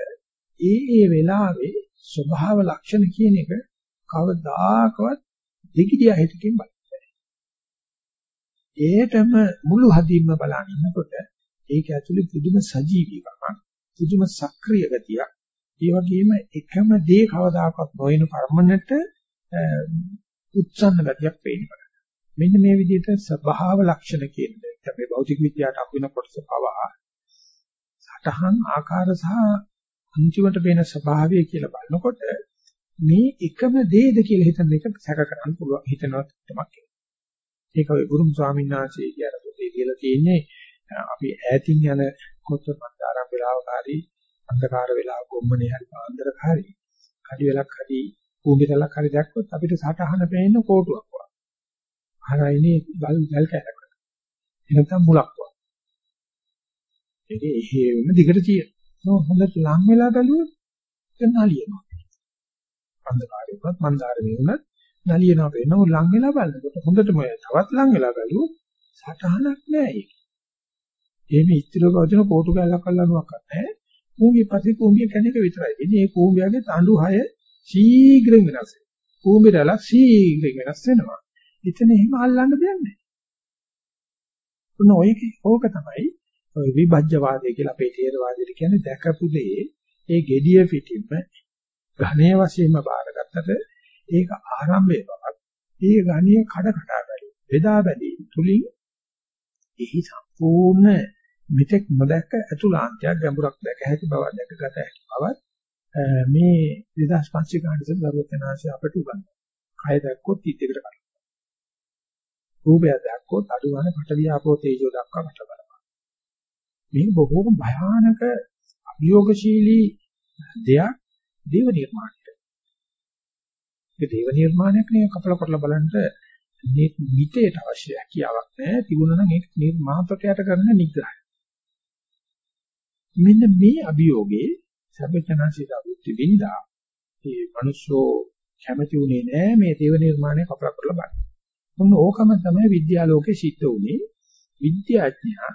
ඒ ඒ වෙලාවේ ස්වභාව ලක්ෂණ කියන එක කවදාකවත් දෙකිඩිය හිතකින් බලන්න ඒටම මුළු හදින්ම බලන ඉන්නකොට ඒක ඇතුලේ පුදුම සජීවීකමක් පුදුම සක්‍රීය ගතියක් ඒ වගේම එකම දේ කවදාකවත් නොවන පර්මනන්ට් උත්සන්න ගතියක් පේනවා මෙන්න මේ විදිහට ස්වභාව ලක්ෂණ කියන දෙයක් අපි භෞතික විද්‍යාවට අහු වෙන කොටස පවා සටහන් ආකාර සහ අන්තිමට වෙන ස්වභාවය කියලා බලනකොට මේ එකම දේද කියලා හිතන එක සැක කරන්න පුළුවන් හිතනවා තමක් ඒක ඔය ගුරුම් ස්වාමීන් වහන්සේ කියන පොතේ කියලා තියෙන්නේ. අපි ඈතින් යන කොත්තමත් ආරම්භ වෙලාවකාරී අන්ධකාර වෙලාව කොම්මනේ හරි පාන්දරක හරි කඩි වෙලක් හරි කූඹිරලක් හරි දැක්කොත් අපිට සටහන පේන්න කෝටුවක් වගේ ආරයිනේ බල් ගල් කැලක්. එනතම් මුලක් වගේ. ඒකේ එහෙම දිගට තියෙනවා. හොඳට ලං වෙලා බැලුවොත් ඒක නලියනවා. අන්ධකාරයවත් මන්දාරේ වුණත් නලියනවා වෙනව ලං වෙලා බලනකොට හොඳටම තවත් ලං වෙලා බැලුවොත් සටහනක් නෑ ඒක. එහෙම ඉස්තිරව වදින කෝටු කැලක් අල්ලනුවක් නැහැ. කූඹිය පස්සේ කූඹිය කෙනෙක් විතරයි. ඉතින් මේ කූඹියගේ තඬු 6 ශීඝ්‍රයෙන් වෙනස් වෙනවා. කූඹි රැළ ශීඝ්‍රයෙන් වෙනස් වෙනවා. එතන එහෙම අල්ලන්න දෙයක් නැහැ. උන ඔය ඕක තමයි ඔය විභජ්‍යවාදය කියලා අපේ තේරවාදයට කියන්නේ දැකපු දේ ඒ gediya පිටින්ම ඝණයේ වශයෙන්ම බාරගත්තට ඒක ආරම්භයේ බවක් ඒ ඝණිය කඩ කඩ බැලි බෙදා බැලීම තුලින් එහි සම්පූර්ණ මෙතෙක් නොදැක්ක අතුලාන්තයක් ගැඹුරක් දැක හැකි බව දැකගත හැකි බව මේ 2500 ගානට දරුවචනාංශය අපට උගන්වනවා. කය දැක්කොත් ඉදිරියට කරනවා. රූපය දැක්කොත් අඩු ගන්න පටවිය ආපෝ තේජෝ දක්වා මට බලපන්. මේක බොහෝම භයානක අභියෝගශීලී දෙයක් දේව නිර්මාණයට. ඒ දේව නිර්මාණයක් නේ කපල කරලා බලන්න මේ මිතේට අවශ්‍ය හැකියාවක් නැහැ. තිබුණා නම් ඒක නිර්මාපකයට කරන නිග්‍රහය. මෙන්න මේ අභියෝගේ සබ්බචනසිත අභිත්‍ය වින්දා මේ මිනිස්සෝ කැමති උනේ නැහැ මේ දේව නිර්මාණය කපල කරලා බලන්න. මොන ඕකම තමයි විද්‍යාලෝකේ සිද්ධ වුනේ. විද්‍යාඥයා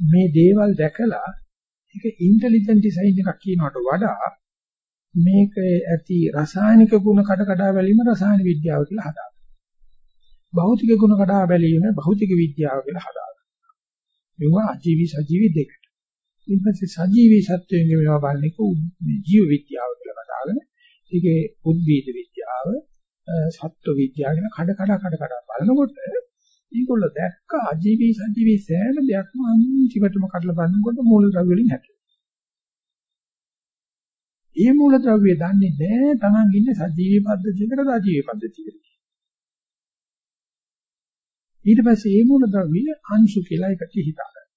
මේ දේවල් දැකලා ඒක ඉන්ටෙලිජන්ට් ඩිසයින් එකක් කියනකට වඩා මේක ඇති රසායනික ගුණ කඩ කඩා බැලීම රසායන විද්‍යාව කියලා හදාගන්නවා. භෞතික ගුණ කඩා බැලීම භෞතික විද්‍යාව කියලා හදාගන්නවා. මේවා අජීවි සජීවි දෙකට. ඊට පස්සේ සජීවි සත්වයෙන් මේවා බලන්නේ ජීව විද්‍යාව කියලා කතාගෙන ඒකේ උද්භිද විද්‍යාව සත්ව විද්‍යාව ගැන කඩ කඩ කඩ කඩ බලනකොට ඒගොල්ලෝ දැක්ක අජීවී සජීවී සෑම දෙයක්ම අන්තිමටම කඩලා බලනකොට මූල ද්‍රව්‍ය වලින් හැදෙනවා. ඒ මූල ද්‍රව්‍ය දන්නේ නැහැ Taman ඉන්නේ සජීවී පද්ධතියකටද අජීවී පද්ධතියකටද. ඊට පස්සේ මේ මූල ද්‍රව්‍ය අංශු කියලා එකට හිතාගන්න.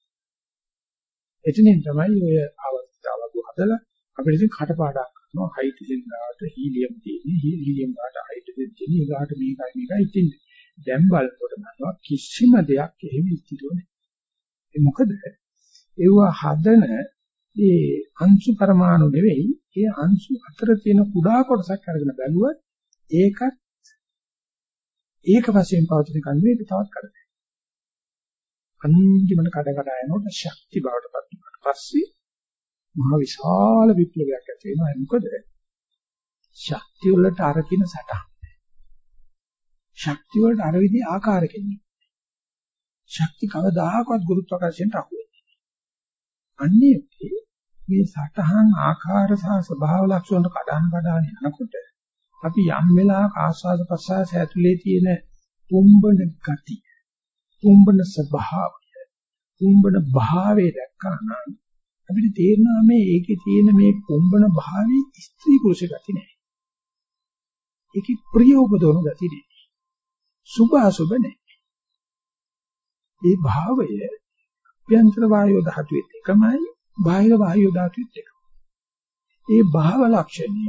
එතනින් තමයි ඔය අවස්ථාවක හදලා අපිට ඉතින් කටපාඩම් කරනවා හයිඩ්‍රජන් ගාට හීලියම් තියෙන්නේ හීලියම් ගාට හයිඩ්‍රජන් තියෙන්නේ ඊගාට මේකයි මේකයි ඉතින් දැන් බලනකොට මනවා කිසිම දෙයක් එහෙම ඉතිරෝ නැහැ. ඒ මොකද ඒව හදන ඒ අංශු පරමාණු නෙවෙයි ඒ අංශු අතර තියෙන කුඩා කොටසක් අරගෙන බැලුවත් ඒකත් ඒක වශයෙන් පවතින කන්නේ ඒක තවත් කරදරයක්. අන්තිමට කඩ කඩ යනකොට ශක්ති බවට පත් වුණාට පස්සේ මහ විශාල විප්ලවයක් ඇති වෙනවා. මොකද ශක්තිය වලට අරකින සටහන්. ශක්තිය වලට අර විදිහේ ආකාරකින්. ශක්ති කවදාකවත් ගුරුත්වාකර්ෂණයට අහු වෙන්නේ නැහැ. අන්නේ මේ සටහන් ආකාර සහ ස්වභාව ලක්ෂණ කඩන කඩන යනකොට අපි යම් වෙලාවක ආස්වාද ප්‍රසආස ඇතුලේ තියෙන පුම්බන ගති පුම්බන ස්වභාවය පුම්බන භාවය දැක්කම අපිට තේරෙනවා මේ ඒකේ තියෙන මේ පුම්බන භාවයේ ස්ත්‍රී පුරුෂ ගති නැහැ. ඒකේ ප්‍රිය උපදවන ගති නැහැ. සුභ අසුභ නැහැ. මේ භාවය අභ්‍යන්තර වායෝ ධාතුවෙත් එකමයි බාහිර වායෝ ධාතුවෙත් එකමයි. ඒ භාව ලක්ෂණය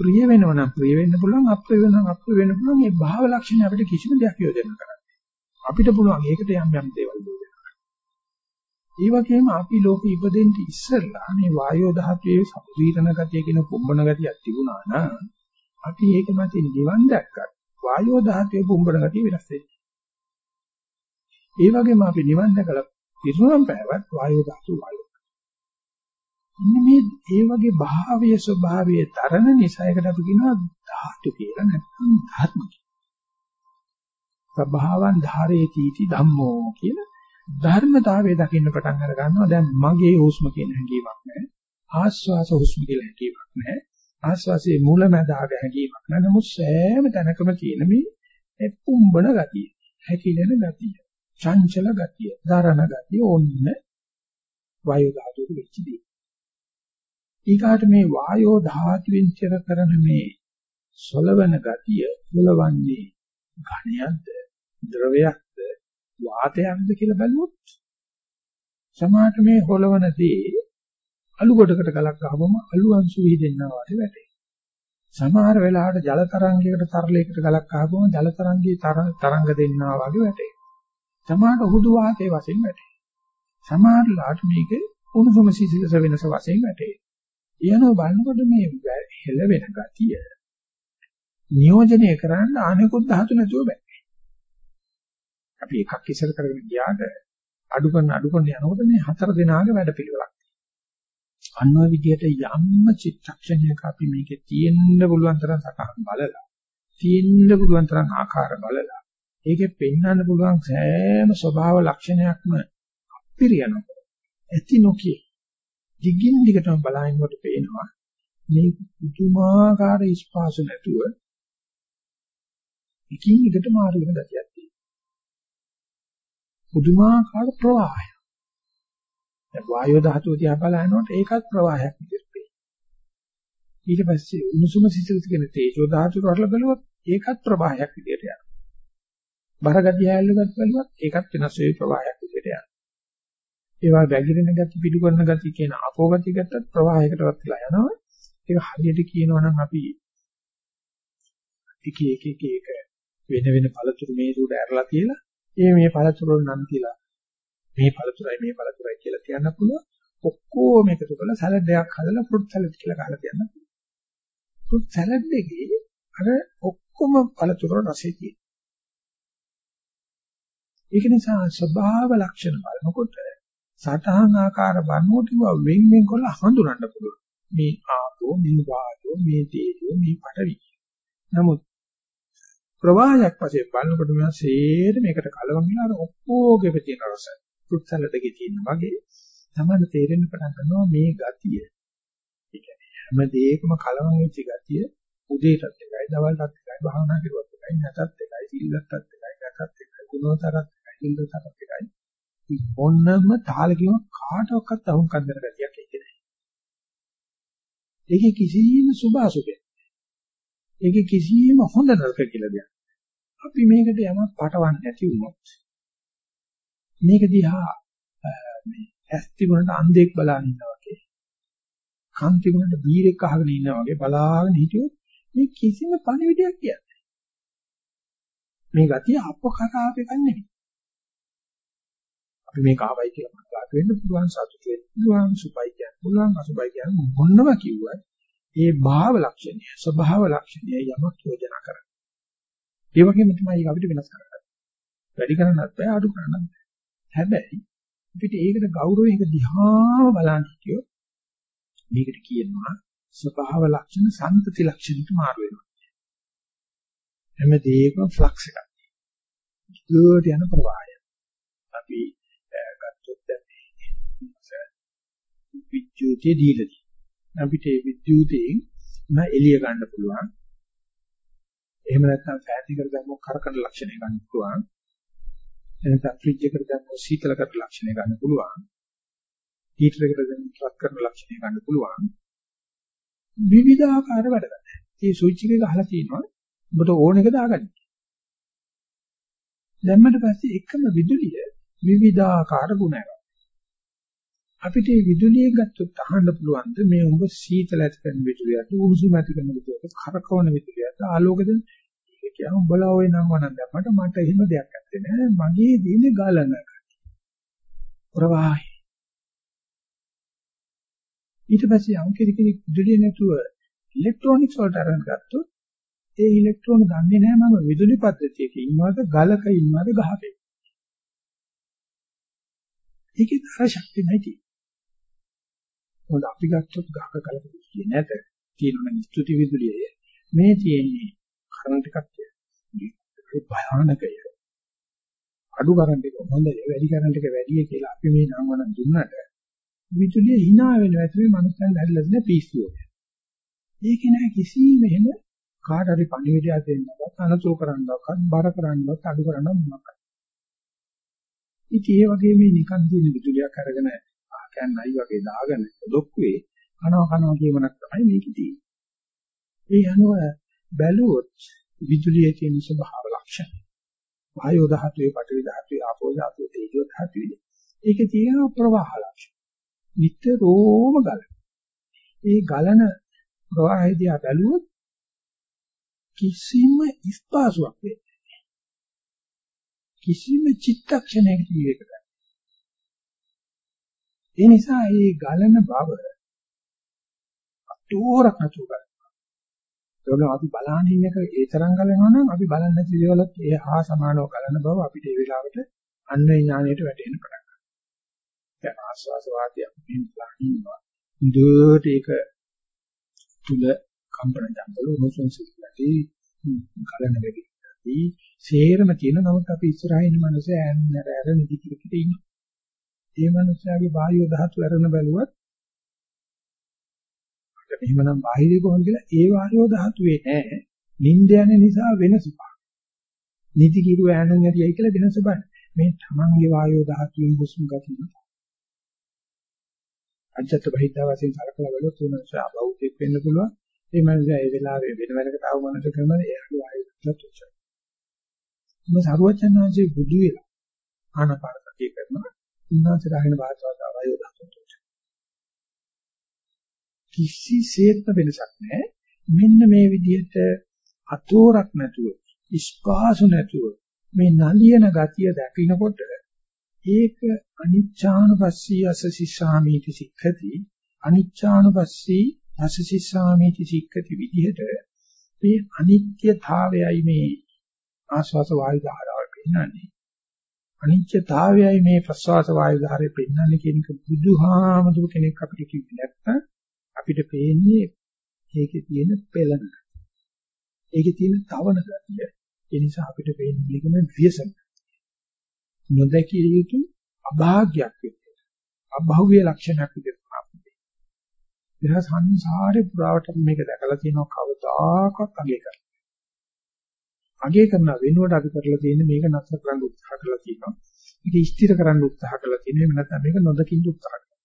ප්‍රිය වෙනව නම් ප්‍රිය වෙන්න පුළුවන් අප්‍රිය වෙනව නම් අප්‍රිය වෙන්න පුළුවන් මේ භාව ලක්ෂණ අපිට කිසිම දෙයක් යොදන්න කරන්නේ. අපිට පුළුවන් ඒකට යම් යම් දේවල් යොදන්න. ඒ වගේම අපි ලෝකෙ ඉපදෙන්න ඉස්සෙල්ලා මේ වායෝ ධාතුවේ සපුරීතන ගතිය කියන පොම්බන ගතියක් තිබුණා නම් අපි ඒක මතින් නිවන් දැක්කත් වායෝ ධාතුවේ පොම්බන ගතිය වෙනස් වෙන්නේ. ඒ වගේම අපි නිවන් දැකලා පිරුණම් පෑවත් වායෝ ධාතුව වායෝ මේ ඒ වගේ භාවයේ ස්වභාවයේ තරණ නිසා ඒකට අපි කියනවා ධාතු කියලා නැත්නම් ධර්ම කියලා. ස්වභාවං ධාරේති इति ධම්මෝ කියන ධර්මතාවයේ දකින්න පටන් අර ගන්නවා. දැන් මගේ හුස්ම කියන හැඟීමක් නැහැ. ආස්වාස හුස්ම කියලා හැඟීමක් නැහැ. ආස්වාසයේ මූලමදාග හැඟීමක් නැහැ. නමුත් සෑම තැනකම තියෙන මේ පුම්බන ගතිය, හැකිලෙන ගතිය, චංචල ගතිය, දරණ ගතිය ඕන්න වායු ධාතුවේ වෙච්ච දේ. ඊගාට මේ වායෝ ධාතුවෙන් චර කරන මේ සොලවන ගතිය මුලවන්නේ ඝණයක්ද ද්‍රවයක්ද වාතයක්ද කියලා බැලුවොත් සමහරට මේ හොලවන දේ අලු කොටකට ගලක් ගහවම අලු අංශු විහිදෙනවා වගේ වැටේ. සමහර වෙලාවට ජල තරංගයකට තරලයකට ගලක් ගහවම ජල තරංගයේ තරංග දෙන්නවා වගේ වැටේ. සමහරට හුදු වාතයේ වශයෙන් වැටේ. සමහර ලාට මේක උණුසුම සිසිලස වෙනස වශයෙන් වැටේ. ඊයනෝ බලනකොට මේ හෙල වෙන ගතිය නියෝජනය කරන්න අනෙකුත් ධාතු නැතුව බෑ. අපි එකක් ඉස්සර කරගෙන ගියාට අඩු කරන අඩු කරන යනකොට මේ හතර දෙනාගේ වැඩ පිළිවෙලක්. අන්න ඔය විදිහට යම්ම චිත්තක්ෂණයක අපි මේකේ තියෙන්න පුළුවන් තරම් සටහන් බලලා තියෙන්න පුළුවන් තරම් ආකාර බලලා ඒකේ පෙන්වන්න පුළුවන් සෑම ස්වභාව ලක්ෂණයක්ම අපිරියනකොට ඇති නොකිය දිගින් දිගටම බලනකොට පේනවා මේ පුදුමාකාර ස්පාසු නැතුව එකින් එකට මාරු වෙන ගතියක් තියෙනවා. පුදුමාකාර ප්‍රවාහය. දැන් වායෝ ධාතුව දිහා බලනකොට ඒකත් ප්‍රවාහයක් විදිහට පේනවා. ඊට පස්සේ උණුසුම සිසිලස කියන තේජෝ ධාතුව කරලා බලුවොත් ඒකත් ප්‍රවාහයක් විදිහට යනවා. බරගතිය හැල්ලුවත් බලුවත් ඒකත් වෙනස් වේ ප්‍රවාහයක් විදිහට යනවා. ඒවා වැగిරෙන ගති පිටු කරන ගති කියන අපෝ ගති ගත්තත් ප්‍රවාහයකටවත් වෙලා යනවා. ඒක හරියට කියනවා නම් අපි එක එක එක එක වෙන වෙන පළතුරු මේරුවට ඇරලා තියලා ඒ මේ පළතුරු නම් තියලා මේ පළතුරයි මේ පළතුරයි කියලා කියන්න පුළුවන්. ඔක්කොම එකතු කරලා සලාඩ් එකක් හදලා ෆෘට් සලාඩ් කියලා ගහලා තියන්න පුළුවන්. ෆෘට් සලාඩ් එකේ අර ඔක්කොම පළතුරු රසය තියෙනවා. ඒක නිසා ස්වභාව ලක්ෂණ බලනකොට සතහන් ආකාර වන්නෝට වෙන් වෙන් කරලා හඳුනන්න පුළුවන්. මේ ආපෝ, මේ වායෝ, මේ තේජෝ, මේ පඨවි. නමුත් ප්‍රවාහයක් වශයෙන් බලනකොට මෙයා සේර මේකට කලවම් වෙලා අර ඔක්කොගේ තියෙන රස. කුත්සලටගේ තියෙන වගේ තමයි තේරෙන්න පටන් ගන්නවා මේ ගතිය. ඒ කියන්නේ හැම දෙයකම කලවම් වෙච්ච ගතිය උදේටත් එකයි, දවල්ටත් එකයි, භාවනා කරුවත් එකයි, නැතත් එකයි, සිල්ලටත් එකයි, නැතත් එකයි, ගුණතරත් හිඳතරත් එකයි මොන්නම තාලකින් කාටවත් අහුම් කන්දර ගැතියක් එන්නේ නැහැ. ඒකේ කිසිම සුභාසුභයක් ඒකේ කිසිම හොඳ නරක කියලා දෙයක්. අපි මේකට යමක් පටවන්නේ නැති වුණොත් මේක දිහා මේ ඇස් තිබුණට අන්ධෙක් බලන ඉන්නවා වගේ කන් තිබුණට බීරෙක් අහගෙන ඉන්නවා වගේ බලාගෙන හිටියොත් මේ කිසිම පණිවිඩයක් කියන්නේ මේ ගතිය අප කතාවක එකක් නෙවෙයි අපි මේක ආවයි කියලා මතක වෙන්න පුළුවන් සතුට වෙන්න පුළුවන් සුපයි කියන්න පුළුවන් අසුපයි කියන්න මොනම කිව්වත් ඒ භාව ලක්ෂණය ස්වභාව ලක්ෂණය යමක් යෝජනා කරන්නේ ඒ වගේම තමයි ඒක අපිට වෙනස් කරගන්න. වැඩි කරන්නත් බෑ අඩු කරන්නත් බෑ. හැබැයි අපිට ඒකට ගෞරවයක දිහා බලන්න හිටියොත් මේකට කියනවා ස්වභාව ලක්ෂණ සම්පති ලක්ෂණයට මාරු වෙනවා. හැම දෙයකම ෆ්ලක්ස් එකක්. දුරට යන ප්‍රවාහය. අපි ගත්තොත් දැන් විද්‍යුතය දීලා අපිට ඒ විද්‍යුතයෙන් නා එළිය ගන්න පුළුවන්. එහෙම නැත්නම් ෆෑන් එකට දැම්මොත් කරකඩ ලක්ෂණය ගන්න පුළුවන්. එනකම් ෆ්‍රිජ් එකට දැම්මොත් සීතලකට ලක්ෂණය ගන්න පුළුවන්. හීටර් එකට දැම්මොත් රත් කරන ලක්ෂණය ගන්න පුළුවන්. විවිධාකාර වැඩ ගන්න. මේ ස්විච් එක ගහලා තියෙනවා. ඔබට ඕන එක දාගන්න. දැම්මට පස්සේ එකම විදුලිය විවිධාකාර ගුණයක්. අපිට මේ විදුලිය ගත්තොත් අහන්න පුළුවන්ද? මේ උඹ සීතල ඇති කරන විදුලියද උණුසුම ඇති කරන විදුලියද කරකවන විදුලියද ආලෝකද ඒක කියන උඹලා ওই නම් වණන් දැම්මට මට එහෙම දෙයක් නැත්තේ නෑ. මගේ දිනේ ගලන ප්‍රවාහය ඊට පස්සේ යම් කෙනෙක් විදුලිය නැතුව ඉලෙක්ට්‍රොනික්ස් වලට අරන් ගත්තොත් ඒ ඉලෙක්ට්‍රෝන දන්නේ නැහැ මම විදුලි පද්ධතියක ඉන්නවද ගලක ඉන්නවද ගහක ඒකේ තර ශක්තිය නැති මොකද අපි ගත්තොත් ගහක කලකෙන්නේ නැත. තියෙනවා ස්තුති විදුලිය. මේ තියෙන්නේ කරන්ට් එකක් කියන්නේ භයානකය. අඩු කරන්ට් එක හොඳයි වැඩි කරන්ට් එක වැඩි කියලා අපි මේ නම් වන දුන්නට විදුලිය hina වෙනවා ඇතුලේ මනුස්සයන් දැරිලා තියෙන පිස්සුව. ඒක නෑ කිසිම එහෙම කාට හරි පණිවිඩයක් දෙන්නවත් අනතුරු කරන්නවත් බර කරන්නවත් අඩු කරන්නවත් මොනවද. ඉතින් ඒ වගේ මේ නිකන් තියෙන විදුලියක් අරගෙන කෑන්නයි වගේ දාගෙන දොක්කුවේ කනවා කනවා කියමනක් තමයි මේකේ තියෙන්නේ. ඒ අනුව බැලුවොත් විදුලියේ තියෙන ස්වභාව ලක්ෂණ. වායෝ ධාතුවේ, පඨවි ධාතුවේ, ආපෝ ධාතුවේ, තේජෝ ධාතුවේ. ඒකේ තියෙන ප්‍රවාහ ලක්ෂණ. නිතරම ගලන. ඒ ගලන ප්‍රවාහයේදී ආ බැලුවොත් කිසිම ස්පාසුවක් වෙන්නේ කිසිම චිත්තක්ෂණයක ජීවිතයක් ඒ නිසා මේ ගලන බව අතෝරක් නැතුව ගන්නවා. ඒගොල්ලෝ අපි බලන්නේ ඉන්නක ඒ තරම් ගලනවා නම් අපි බලන්නේ නැති දේවලත් ඒ හා සමානව ගලන බව අපිට ඒ වෙලාවට අන්වේ ඥාණයට වැටෙන්න පටන් ගන්නවා. දැන් ආස්වාස වාදී අපි බලනවා. දුරට ඒක තුල කම්පන ජංගල උණුසුම් සිද්ධි ගලන වෙදී සේරම තියෙන නමුත් අපි ඉස්සරහින් මනස ඈන්නර ඇර නිදි කිරිකට ඉන්නවා. ඒ මනුස්සයාගේ බාහිර ධාතු අරගෙන බැලුවත් අපිට මෙහෙමනම් බාහිරේ කොහොමද කියලා ඒ වායෝ ධාතුවේ නෑ නිින්ද යන නිසා වෙනස පහ. නිදි කිරුව ඈනුන් ඇතියි කියලා වෙනස බෑ. මේ තමන්ගේ වායෝ ධාතුවේ හුස්ම ගතිය. අජත්ත බහිද්දා වශයෙන් කරකලා බලුවොත් උනසා බෞද්ධෙක් වෙන්න පුළුවන්. ඒ මනුස්සයා ඒ වෙලාවේ වෙන වෙනකට ආව මනස කරනවා එයාගේ වායෝ ධාතුව උච්චයි. මේ සරුවචන් වහන්සේ බුදු වෙලා ආනපානසතිය කරනවා උන්වහන්සේ රහින භාෂාවට ආවය දහතුන්ට. කිසිසේත්ම වෙනසක් නැහැ. මෙන්න මේ විදිහට අතෝරක් නැතුව, ස්පාසු නැතුව මේ නලියන ගතිය දකිනකොට ඒක අනිච්ඡානුපස්සී අසසිස්සාමීති සික්ඛති අනිච්ඡානුපස්සී අසසිස්සාමීති සික්ඛති විදිහට මේ අනිත්‍යතාවයයි මේ ආස්වාස වායු ධාරාව පෙන්වන්නේ අනිත්‍යතාවයයි මේ ප්‍රසවාස වායු ධාරයේ පෙන්වන්නේ කියන එක බුදුහාමුදුරු කෙනෙක් අපිට කිව්වේ නැත්නම් අපිට පේන්නේ ඒකේ තියෙන පෙළන. ඒකේ තියෙන තවන ගතිය. ඒ නිසා අපිට පේන්නේ මේකම වියසන. නොදැකිය යුතු අභාග්‍යයක් විදියට. අභෞවිය ලක්ෂණයක් විදියට අපිට. ඒක සංසාරේ පුරාවට මේක දැකලා තියෙනවා කවදාකවත් අගේ කරන්නේ. අගය කරන වෙනුවට අපි කරලා තියෙන්නේ මේක නතර කරන්න උත්සාහ කරලා තියෙනවා. මේක ස්ථිර කරන්න උත්සාහ කරලා තියෙනවා. එහෙම නැත්නම් මේක නොදකින්න උත්සාහ කරනවා.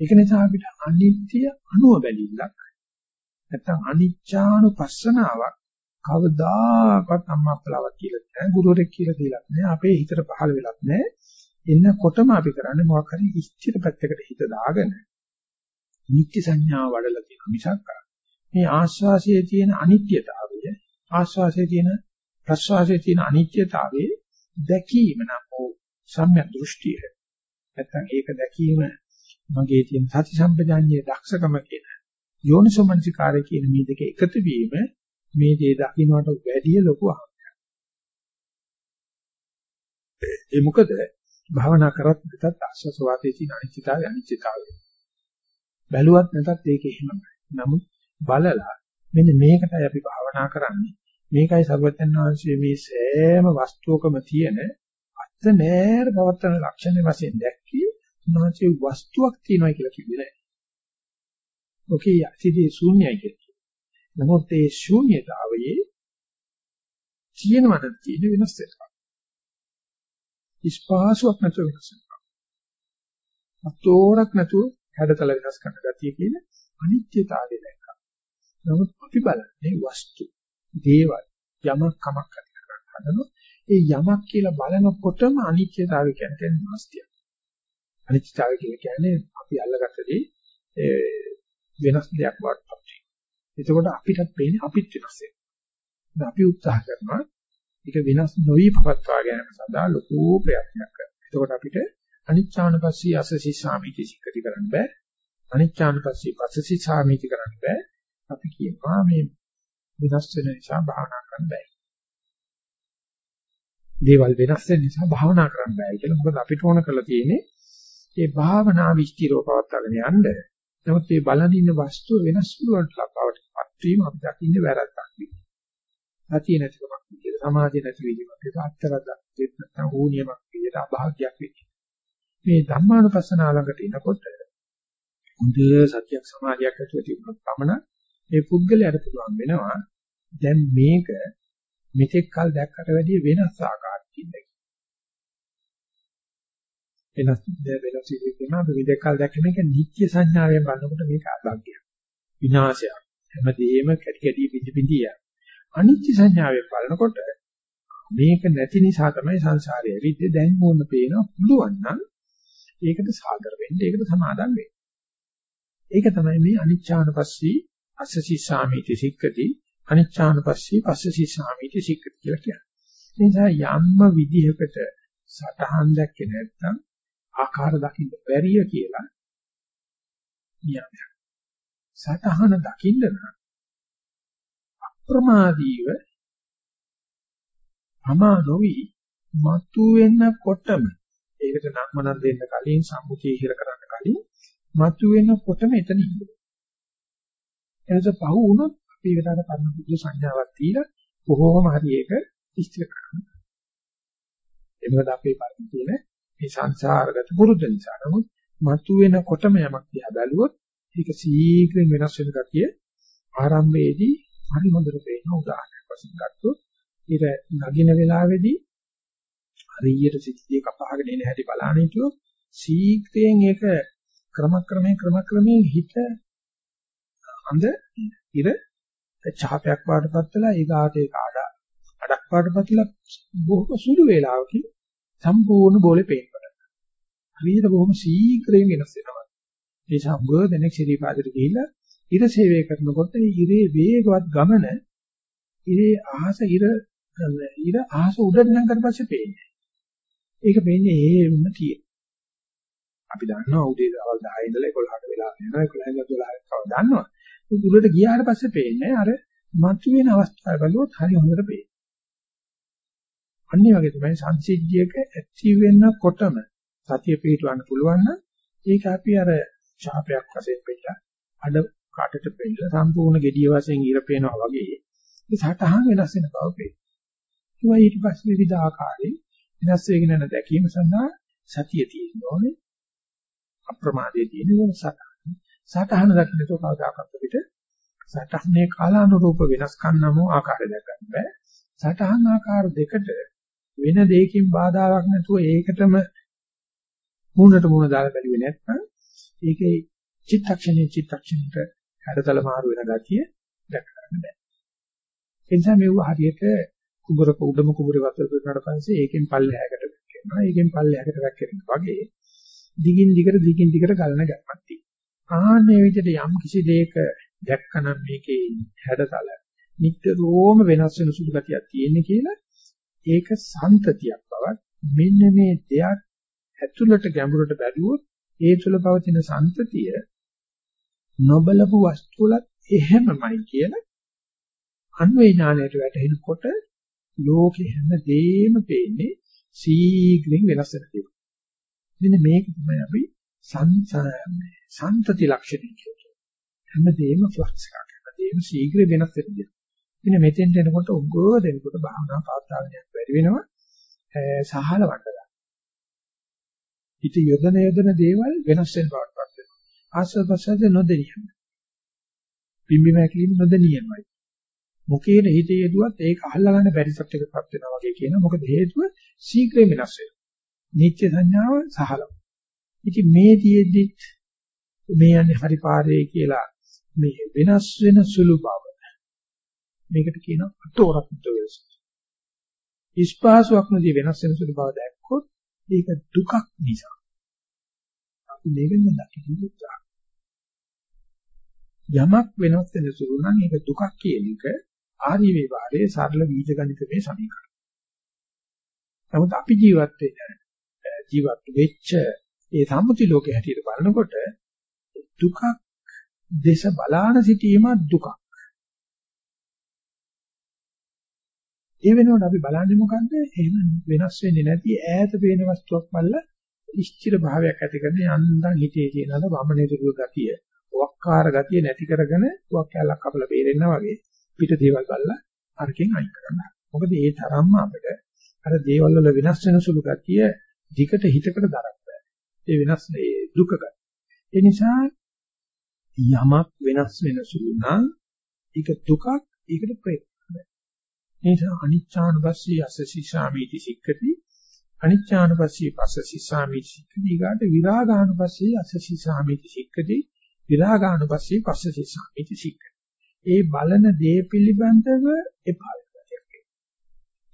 ඒක නිසා අපිට අනිත්‍ය අනුව බැලිල්ලක් නැත්නම් අනිච්චානුපස්සනාවක් කවදාකවත් අම්මා අප්පලාවක් කියලා නැහැ ගුරුවරයෙක් කියලා දෙලක් නැහැ අපේ හිතට පහළ වෙලක් නැහැ එන්නකොටම අපි කරන්නේ මොකක් හරි ස්ථිර පැත්තකට හිත දාගෙන නිත්‍ය සංඥාව වඩලා තියෙන මිසක් මේ ආස්වාසයේ තියෙන අනිත්‍යතාවය ආස්වාසයේ තියෙන ප්‍රස්වාසයේ තියෙන අනිත්‍යතාවයේ දැකීම නම් ඕ සම්‍යක් දෘෂ්ටිය නැත්නම් ඒක දැකීම මගේ තියෙන සති සම්පජාඤ්ඤයේ දක්ෂකම කියන යෝනිසෝමනසිකාරය කියන මේ දෙක එකතු වීම මේ දේ දකින්නට වැඩිය ලොකු අහඹයක්. ඒ මොකද භාවනා කරත් නැතත් ආශ්වාස වාතයේ තියෙන අනිත්‍යතාවය අනිත්‍යතාවය. බැලුවත් නැතත් ඒක එහෙමයි. නමුත් බලලා මෙන්න මේකටයි අපි භාවනා කරන්නේ. මේකයි සර්වඥාන් වහන්සේ මේ සෑම වස්තුවකම තියෙන අත්ත නෑර පවත්තන ලක්ෂණ වශයෙන් දැක්කේ උන්වහන්සේ වස්තුවක් තියෙනවා කියලා කිව්වේ නෑ. ඔකේ යතිදී ශූන්‍යයි කියලා. නමුත් ඒ ශූන්‍යතාවයේ තියෙනවද තියෙන වෙනස් වෙනවා. ස්පාසුවක් නැතුව වෙනස් වෙනවා. අතෝරක් නැතුව හැඩතල වෙනස් කරන ගතිය කියන අනිත්‍යතාවය දැක්කා. නමුත් අපි බලන්නේ වස්තු, දේවල්, යමක් කමක් ඇති කරගන්න හදනවා. ඒ යමක් කියලා බලනකොටම අනිත්‍යතාවය කියන්නේ නැස්තිය. අනිත්‍යතාවය කියන්නේ අපි අල්ලගත්ත දේ වෙනස් දෙයක් වඩපත් වෙනවා. එතකොට අපිටත් පේන්නේ අපිත් වෙනස් වෙනවා. අපි උත්සාහ කරනවා ඒක වෙනස් නොවි පවත්වා ගැනීම සඳහා ලොකු ප්‍රයත්නයක් කරනවා. එතකොට අපිට අනිච්චානුපස්සී අසසී සාමිති සික්කති කරන්න බෑ. අනිච්චානුපස්සී පස්සසී සාමිති කරන්න බෑ. අපි කියනවා මේ වෙනස් වෙන නිසා භාවනා කරන්න බෑ. දේවල් වෙනස් වෙන නිසා භාවනා කරන්න බෑ කියලා. මොකද අපිට ඕන කරලා තියෙන්නේ මේ භාවනා විස්තරව පවත්වාගෙන යන්න නමුත් මේ බලන ඉන්න වස්තුව වෙනස් වලට ලබවට පත්වීම අපි දකින්නේ වැරද්දක් විදියට. සතිය නැතිකමක් විදියට, සමාධිය නැති වීමක් විදියට, අත්තරක් දෙත් නැත්නම් ඕනියමක් විදියට, අභාග්‍යයක් විදියට. මේ ධම්මානුපස්සනාව ළඟට එනකොට හොඳ සතියක් සමාධියක් ඇතුළත තිබුණොත් පමණ මේ පුද්ගලයාට පුළුවන් වෙනවා දැන් මේක මෙතෙක් කල් දැක්කට වැඩිය වෙනස් ආකාරයකින් දැක. වෙනස් වෙනස් විදිහකින් අපි විදකල් දැක්ක මේක නිත්‍ය සංඥාවෙන් බලනකොට මේක අභාග්‍යයක්. විනාශයක්. හැමදේම කැටි කැටි පිටි පිටි යන. අනිත්‍ය සංඥාවෙන් බලනකොට මේක නැති නිසා තමයි සංසාරයේ විද්‍ය දැන් මොන පේනවා පුළුවන් නම් ඒකට සාදර වෙන්න ඒකට සමාදම් වෙන්න. ඒක තමයි මේ අනිච්ඡානපස්සී අස්සසි සාමීති සික්කති අනිච්ඡානපස්සී පස්සසි සාමීති සික්කති කියලා කියන්නේ. ඒ නිසා යම්ම විදිහකට සටහන් දැක්කේ නැත්නම් ආකාර දකින්න බැරිය කියලා නියමයක්. සතහන දකින්න නම් අප්‍රමාදීව අමා නොවි මතු වෙනකොටම ඒකට නම් මනන් දෙන්න කලින් සම්මුතිය ඉහිර කරන්න කලින් මතු වෙනකොටම එතන ඉන්නවා. එනස පහ වුණොත් අපි ඒකට අර කර්ම බුද්ධ සංඥාවක් තියලා කොහොම හරි ඒක ඉස්තිර කරන්න. එනකද අපේ පරිදි මේ සංසාරගත පුරුද්ද නිසා. නමුත් මතු වෙනකොටම යමක් දිහා බැලුවොත් ඒක සීඝ්‍රයෙන් වෙනස් වෙන ගතිය ආරම්භයේදී හරි හොඳට පේන උදාහරණයක් වශයෙන් ගත්තොත් ඊට නගින වෙලාවේදී හරියට සිටියේ කපහගෙන එන හැටි බලන්න හිටියොත් සීඝ්‍රයෙන් ඒක ක්‍රමක්‍රමයෙන් ක්‍රමක්‍රමයෙන් හිත අඳ ඉර ඡාපයක් වඩපත් වෙලා ඊගාට ඒක අඩ අඩක් වඩපත් වෙලා බොහොම සුළු වේලාවකින් සම්පූර්ණ බෝලේ පේන්න පටන් හරියට බොහොම ශීඝ්‍රයෙන් වෙනස් වෙනවා. ඒ සම්බුව දෙනෙක් ශරීපාදයට ගිහිල්ලා ඉර සේවය කරනකොට ඉරේ වේගවත් ගමන ඉරේ අහස ඉර ඉර අහස උඩට නම් කරපස්සේ පේන්නේ. ඒක පේන්නේ හේම තියෙන. අපි දන්නවා උදේ දවල් 10 ඉඳලා 11ට වෙලා යනවා 11 ඉඳලා 12ට කව දන්නවා. උඩට ගියාට පස්සේ පේන්නේ අර මතුවෙන අවස්ථාව බලුවොත් හරි හොඳට පේනවා. අනිත් වගේ තමයි සංසිද්ධියක ඇති වෙනකොටම සතිය පිටවන්න පුළුවන් නම් ඒක අපි අර ඡාපයක් වශයෙන් පිටලා අඩ කාටට පෙන්නලා සම්පූර්ණ gediya වශයෙන් ඉර පේනවා වගේ ඒ සටහන් වෙනස් වෙන බව පේනවා. ඊට පස්සේ විවිධ ආකාරයෙන් වෙනස් වෙගෙන යන දැකීම සඳහා සතිය තියෙන්න ඕනේ. අප්‍රමාදයේ තියෙන සටහන. සටහන දකින්නට කවදාකවත් අපිට සටහනේ කාලානුරූප වෙනස්කම් නම් ආකාරය දැක ගන්න බෑ. සටහන් ආකාර දෙකට වෙන දෙයකින් බාධාවක් නැතුව ඒකටම මුණට මුණ දාලා බැලුවේ නැත්නම් ඒකේ චිත්තක්ෂණේ චිත්තක්ෂණයට හැඩතල මාරු වෙන ගතිය දැක ගන්න බෑ. ඒ නිසා මේව හරියට කුඹරක උඩම කුඹරේ වතුර පිරුණාට පස්සේ ඒකෙන් පල්ලෙහාකට වැක්කෙනවා. ඒකෙන් පල්ලෙහාකට වැක්කෙනවා වගේ දිගින් දිගට දිගින් දිගට ගලන ගැම්මක් තියෙනවා. ආන්නේ විදිහට යම් කිසි දෙයක දැක්කනම් මේකේ හැඩතල නිට්ටරෝම වෙනස් වෙන සුළු ගතියක් තියෙන්නේ කියලා ඒක සන්තතියක් බවත් මෙන්න මේ දෙයක් ඇතුළට ගැඹුරට බැලුවොත් ඒ තුළ පවතින සන්තතිය නොබලපු වස්තුවලත් එහෙමමයි කියලා අන්වේ ඥානයට වැටෙනකොට ලෝකෙ හැමදේම පේන්නේ සීඝ්‍රයෙන් වෙනස් වෙන දේ. මෙන්න මේක තමයි අපි සන්තති ලක්ෂණය කියන්නේ. හැමදේම ෆ්ලක්ස් එකක්. හැමදේම ශීඝ්‍ර වෙනස් වෙන දේ. මෙන්න මෙතෙන්ට එනකොට උගෝ දෙනකොට භාවනා පාත්තාවනයක් බැරි වෙනවා. සහල වඩලා. හිත යොදන යොදන දේවල් වෙනස් වෙන බවට පත් වෙනවා. ආස්වාද ප්‍රසද්ද නොදෙනියම. පිම්බි මැකිලිම නොදෙනියමයි. මොකේන හිතේ යෙදුවත් ඒක අහලා ගන්න බැරි සත්‍යකටපත් වෙනවා වගේ කියනවා. මොකද හේතුව ශීඝ්‍රයෙන් වෙනස් වෙනවා. නිත්‍ය සංඥාව සහලව. ඉතින් මේ දිෙද්දි මේ යන්නේ හරි පාරේ කියලා මේ වෙනස් වෙන සුළු බව. මේකට කියනවා අතෝරක්ත වෙනස. ඉස්පාසුවක් නැති වෙනස් වෙන සුළු බව දැක්කොත් ඒක දුකක් නිසා. අපි මේක නදකින්න උත්සාහ. යමක් වෙනස් වෙන සුළු නම් ඒක දුකක් කියන එක ආර්ය විවාදයේ සරල බීජ ගණිතමේ සමීකරණ. නමුත් අපි ජීවත් වෙන ජීවත් වෙච්ච ඒ සම්මුති ලෝකයේ හැටියට බලනකොට දුකක් දේශ බලාන සිටීම දුකක්. ඒ වෙනකොට අපි බලන්නේ මොකද්ද? එහෙම වෙනස් වෙන්නේ නැති ඈත පේන වස්තුවක් බලලා ඉෂ්ඨිර භාවයක් ඇති කරන යන්දන් හිතේ තියෙනද වමනේ දුරු ගතිය, වක්කාර ගතිය නැති කරගෙන වක් කැලක් කපලා බේරෙන්නා වගේ පිට දේවල් බලලා අරකින් අයින් කරනවා. මොකද ඒ තරම්ම අපිට අර දේවල් වල වෙනස් වෙන සුළු ගතිය දිකට හිතකට දරන්න බෑ. ඒ වෙනස් ඒ දුකක. ඒ නිසා යමක් වෙනස් වෙන සුළු නම් ඒක දුකක් ඒකට ප්‍රේත. ඒ නිසා අනිච්චානුපස්සී අස්සසි සාමීති සික්කති අනිච්චානුපස්සී පස්සසි සාමීති සික්කති ඊගාට විරාගානුපස්සී අස්සසි සාමීති සික්කති විරාගානුපස්සී පස්සසි සාමීති සික්කති. ඒ බලන දේ පිළිබඳව එපා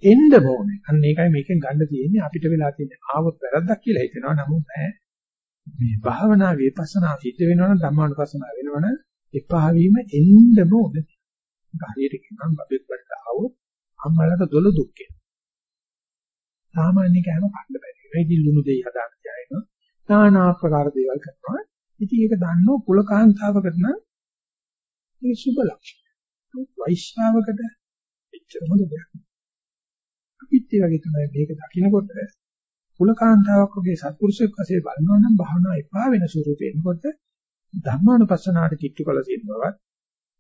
එන්න ඕනේ. අන්න ඒකයි මේකෙන් ගන්න තියෙන්නේ අපිට වෙලා තියෙන්නේ ආවොත් වැරද්දක් කියලා හිතෙනවා නමුත් නෑ. මේ භාවනා විපස්සනා සිද්ධ වෙනවනම් ධම්මානුපස්සනා වෙනවනම් එපා වීම එන්නම ඕනේ. හරියට කියනම් බබෙක් වලට ආවොත් අම්මලට දොළ දුක් කියනවා. සාමාන්‍ය කෑම කන්න බැරි. ඒකදී ලුණු දෙයි හදාන්න ජයනවා. নানা ආකාර දේවල් කරනවා. ඉතින් ඒක දන්නෝ කුලකාන්තාවකට නම් මේ සුබ ලක්ෂණ. වෛශ්‍යාවකට එච්චර හොඳ දෙයක්. අපිත් ඒ වගේ තමයි මේක දකිනකොට කුලකාන්තාවක් වගේ සත්පුරුෂයෙක් වශයෙන් බලනවා නම් භාවනා එපා වෙන ස්වරූපේ එනකොට ධර්මානුපස්සනාවට කිට්ටු කළ තියෙන බවත්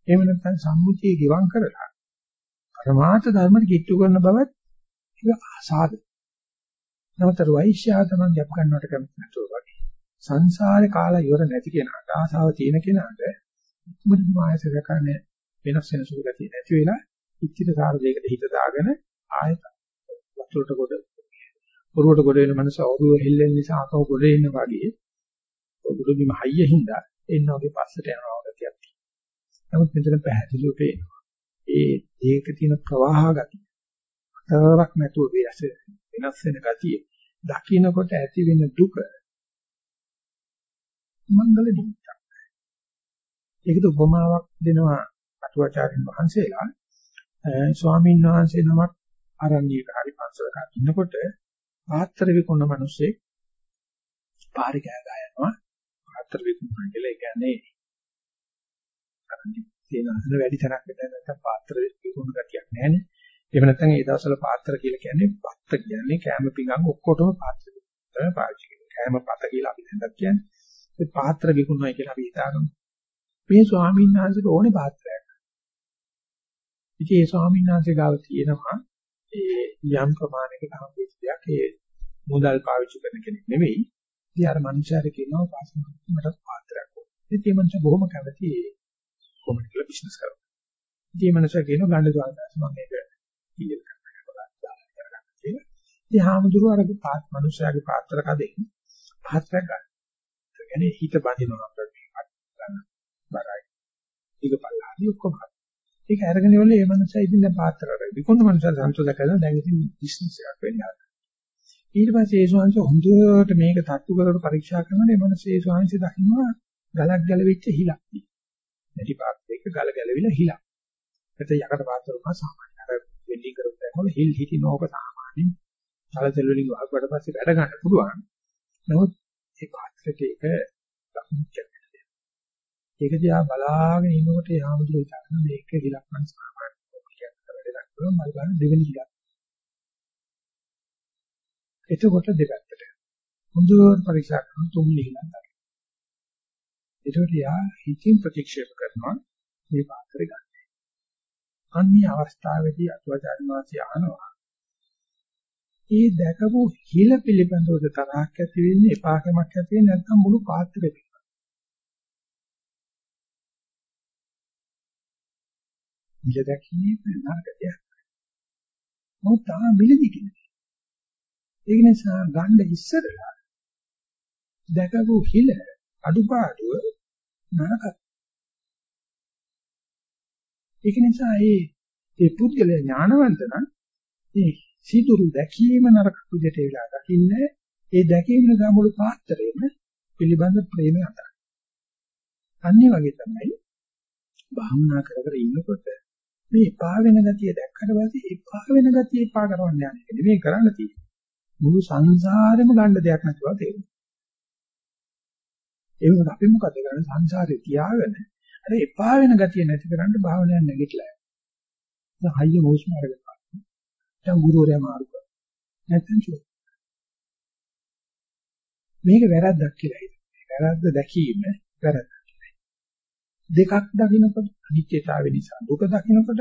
එහෙම නැත්නම් සම්මුතිය ගිවං කරලා පරමාර්ථ ධර්මයට කිට්ටු කරන බවත් ඒක ආසාද. නමුත් වෛශ්‍යා තමයි ගැප් ගන්නවට කැමති නැතුව වගේ. සංසාරේ කාලා ඉවර නැති කෙනාට ආසාව තියෙන කෙනාට මුදු මායසක කරන වෙනස් වෙන සුළු ගතිය නැති වෙලා ඉච්ඡිත සාර දෙයකට හිත දාගෙන ආයත වතුරට කොට ඔරුවට කොට වෙන මනස ඔරුව හෙල්ලෙන නිසා අතව කොට එන්න වගේ ඔරුව බිම හයිය හින්දා එන්න වගේ පස්සට යනවා ගතියක් තියෙනවා. නමුත් මෙතන පැහැදිලිව පේනවා. ඒ දෙයක තියෙන ප්‍රවාහ ගතිය. අතරක් නැතුව වෙනස් වෙනස් වෙන ගතිය. දකින්නකොට ඇති වෙන දුක මංගල නිමිත්තක්. ඒකට උපමාවක් දෙනවා අටුවාචාර්යන් වහන්සේලා ස්වාමීන් වහන්සේ නමක් ආරණ්‍යයක හරි පන්සලක ඉන්නකොට පාත්‍ර විකුණන මිනිස්සේ පාරේ කෑ ගහනවා පාත්‍ර විකුණන කියලා ඒ කියන්නේ ආරණ්‍ය සේනාසන වැඩි තරක් නැත්නම් පාත්‍ර විකුණන ගතියක් නැහැනේ එහෙම නැත්නම් ඒ දවස්වල පාත්‍ර කියලා කියන්නේ පත්ත කියන්නේ කෑම පිඟන් ඔක්කොටම පාත්‍ර තමයි පාවිච්චි කරන්නේ කෑම පත කියලා අපි දැන් කියන්නේ. ඒ පාත්‍ර විකුණනයි කියලා අපි හිතාගමු. මේ ස්වාමීන් වහන්සේට ඕනේ පාත්‍රයක්. ඉතින් ඒ ස්වාමීන් වහන්සේ ගාව තියෙනවා ඒ යම් ප්‍රමාණයකට හම්බෙච්ච දෙයක් ඒ මුදල් පාවිච්චි කරන කෙනෙක් නෙවෙයි. ඉතින් අර මනුස්සයාට කියනවා පාසලකට පාත්‍රයක් ඕන. ඉතින් මේ මනුස්සයා බොහොම කැමති කොහොමද කියලා බිස්නස් කරනවා. ඉතින් මේ මනස කියන ගන්න දුවන්දාස් මම මේක කීයද කරන්න කියලා. ඉතින් හාමුදුරුවෝ අර පාත් මනුස්සයාගේ පාත්‍ර කදෙන් පාත්‍රයක් ගන්න. ඒ කියන්නේ හිත බඳිනවා අපිට මේකත් ගන්න බරයි. ඒක පල්ලාදී ඔක්කොම හරි. ඒක අරගෙන ඉවරලා ඒ මනුස්සයා ඉතින් දැන් පාත්‍ර කරලා විකුණන මනුස්සයා සන්තෝෂ කරලා දැන් ඉතින් බිස්නස් එකක් වෙන්න ඊට පස්සේ ඒ ස්වාමීන් හොඳට මේක තට්ටු කරලා පරීක්ෂා කරනකොට ඒ මනුස්සයා ඒ ස්වාමීන් දකින්නවා ගලක් ගැලවිච්ච හිලක් තියෙනවා. නැටි පාත්‍රයක ගල ගැලවිලා හිලක්. ඒත් යකට පාත්‍රක සාමාන්‍ය අර වෙඩි කරපු වල හිල් හිටින ඕක සාමාන්‍යයෙන් සලසෙල් වලින් වහකට පස්සේ වැඩ ගන්න පුළුවන්. නමුත් ඒ පාත්‍රයට ඒක ලකුණු ඒක දිහා බලාගෙන ඉන්නකොට යාමුදුර හිතන මේක හිලක් නම් සාමාන්‍ය කොකියක් වැඩක් කරනවා මල් ගන්න දෙවෙනි හිලක්. එතකොට දෙපැත්තට හොඳට පරීක්ෂා කරන තුන්වෙනි හිලක් ගන්න. ඒකට යා හිතින් ප්‍රතික්ෂේප කරනවා මේ පාත්‍රය ගන්න. අන්නේ අවස්ථාවේදී අතුවාචාන් වාසිය අහනවා. ඒ දැකපු හිල පිළිබඳව තරහක් ඇති වෙන්නේ එපාකමක් ඇති වෙන්නේ නැත්නම් මුළු පාත්‍රෙ පිළිබඳව. හිල දැකීමේ නරකයක්. මොකද තා මිලදී කියන්නේ. ඒ නිසා ගන්න ඉස්සරලා දැකපු හිල අඩුපාඩුව නරකයි. ඒක නිසා මේ මේ පුද්ගල ඥානවන්ත නම් මේ සිදුරු දැකීම නරක විදිහට වෙලා දකින්නේ ඒ දැකීම නිසා මුළු පාත්‍රයේම පිළිබඳ ප්‍රේමය අතර. අන්නේ වගේ තමයි භාවනා කර කර ඉන්නකොට මේ එපා වෙන ගතිය දැක්කට පස්සේ එපා වෙන ගතිය එපා කරවන්න යන්නේ. නෙමෙයි කරන්න තියෙන්නේ. මුළු සංසාරෙම ගන්න දෙයක් නැතුව තේරෙනවා. ඒ වුණත් අපි මොකද කරන්නේ සංසාරේ තියාගෙන අර එපා වෙන ගතිය නැති කරන්න භාවනාවක් නැගිටලා. දැන් හයිය හොස්ම අරගෙන ගන්න. දැන් ගුරුවරයා මාරු කරා. නැත්නම් චෝ. මේක වැරද්දක් කියලා හිතනවා. වැරද්ද දැකීම වැරද්දක් කියලා. දෙකක් දකින්නකොට අනිත්‍යතාවය නිසා දුක දකින්නකොට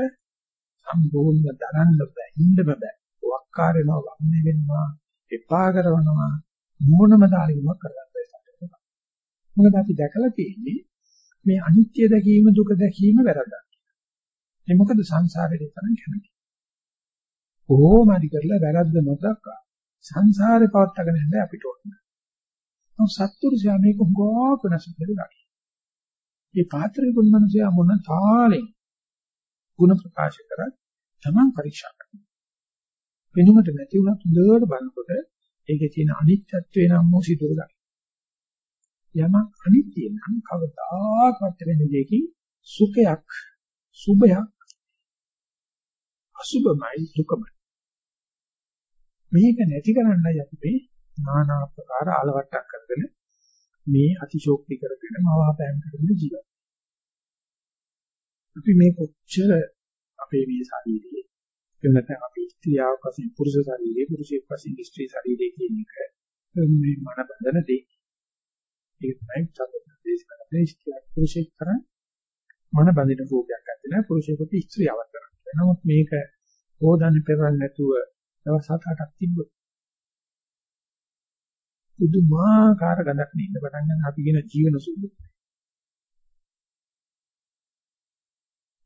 සම්පූර්ණ දරන්න බෑ, ඉන්න බෑ. වක්කාර වෙනවා, වන්නේ වෙනවා, එපා කරනවා මොනම දාලිකමක් කරගන්න බැහැ. මොකද අපි දැකලා තියෙන්නේ මේ අනිත්‍ය දැකීම දුක දැකීම වැරද්දක්. ඒ මොකද සංසාරේ තරම් කැමති. කොහොම හරි කරලා වැරද්ද නොදක්වා සංසාරේ පවත්වාගෙන යන්න අපිට ඕන. නමුත් සත්පුරුෂයා මේක හොගාක නැසෙන්නේ මේ පාත්‍රයේ ගුණ මනසයා මොන තාලෙන් ಗುಣ ප්‍රකාශ කරත් තමන් පරීක්ෂා කරනවා. වෙනුමට නැති වුණත් හොඳට බලනකොට ඒකේ තියෙන අනිත්‍යත්වේ නම් මොසිදුර ගන්න. යමක් අනිත්‍ය නම් කවදාකවත් වෙන දෙයකින් සුඛයක් සුභයක් අසුභමයි දුකමයි මේක නැති කරන්නයි අපි මේ নানা ආකාර ආලවට්ටක් කරගෙන මේ අතිශෝක්ති කරගෙන මවාපෑම් කරගෙන ජීවත්. අපි මේ කොච්චර අපේ මේ ශරීරයේ එහෙම නැත්නම් අපි ස්ත්‍රියක් වශයෙන් පුරුෂ ශරීරයේ පුරුෂයෙක් වශයෙන් ස්ත්‍රී ශරීරයේ කියන එක මේ මන බඳන දෙයක් ඒක තමයි චතුර්දේශ දේශික පුරුෂයෙක් කරන් මන බඳින රූපයක් ඇත්තේ නැහැ පුරුෂයෙකුට ස්ත්‍රියවක් කරන්නේ. නමුත් මේක හොදන්නේ පෙරන්නේ නැතුව දවස් 7-8ක් තිබ්බොත් පුදුමාකාර ගඳක් නින්න පටන් ගන්න අපි කියන ජීවන සුළු.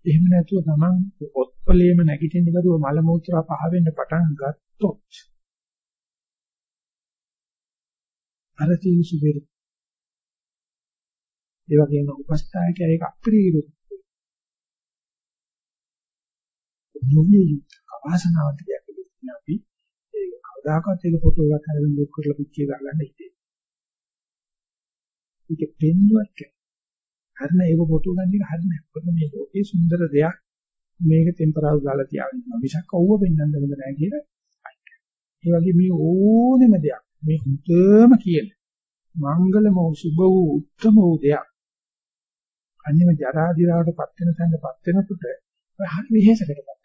එහෙම නැතුව තමන් ඔත්පලේම නැගිටින්න බදුව මල මූත්‍රා පහ වෙන්න පටන් ගත්තොත් අර තියෙන සුබේර ඒ වගේම උපස්ථායකයා ඒක අප්‍රිය විරුද්ධ. නොවිය යුතු අවාසනාවන්ත දෙයක් විදිහට අපි ඒක කවදාකවත් ඒක ෆොටෝ එකක් අරගෙන ලොක් කරලා පිච්චිය ගන්න හිතේ. ඒක පෙන්වුවත් හරින ඒක ෆොටෝ ගන්න එක හරින මොකද මේ ලෝකේ සුන්දර දෙයක් මේක ටෙම්පරල් දාලා තියාගෙන මිසක් ඔව්ව පෙන්වන්න බෑ නෑ කියලා. ඒ වගේ මේ ඕනෙම දෙයක් මේ හුතම කියන මංගලම සුභ වූ උත්තම වූ දෙයක් අන්නේම ජරා දිරාවටපත් වෙන තැනපත් වෙනකොට ඔය හරි විහෙසකටපත් වෙනවා.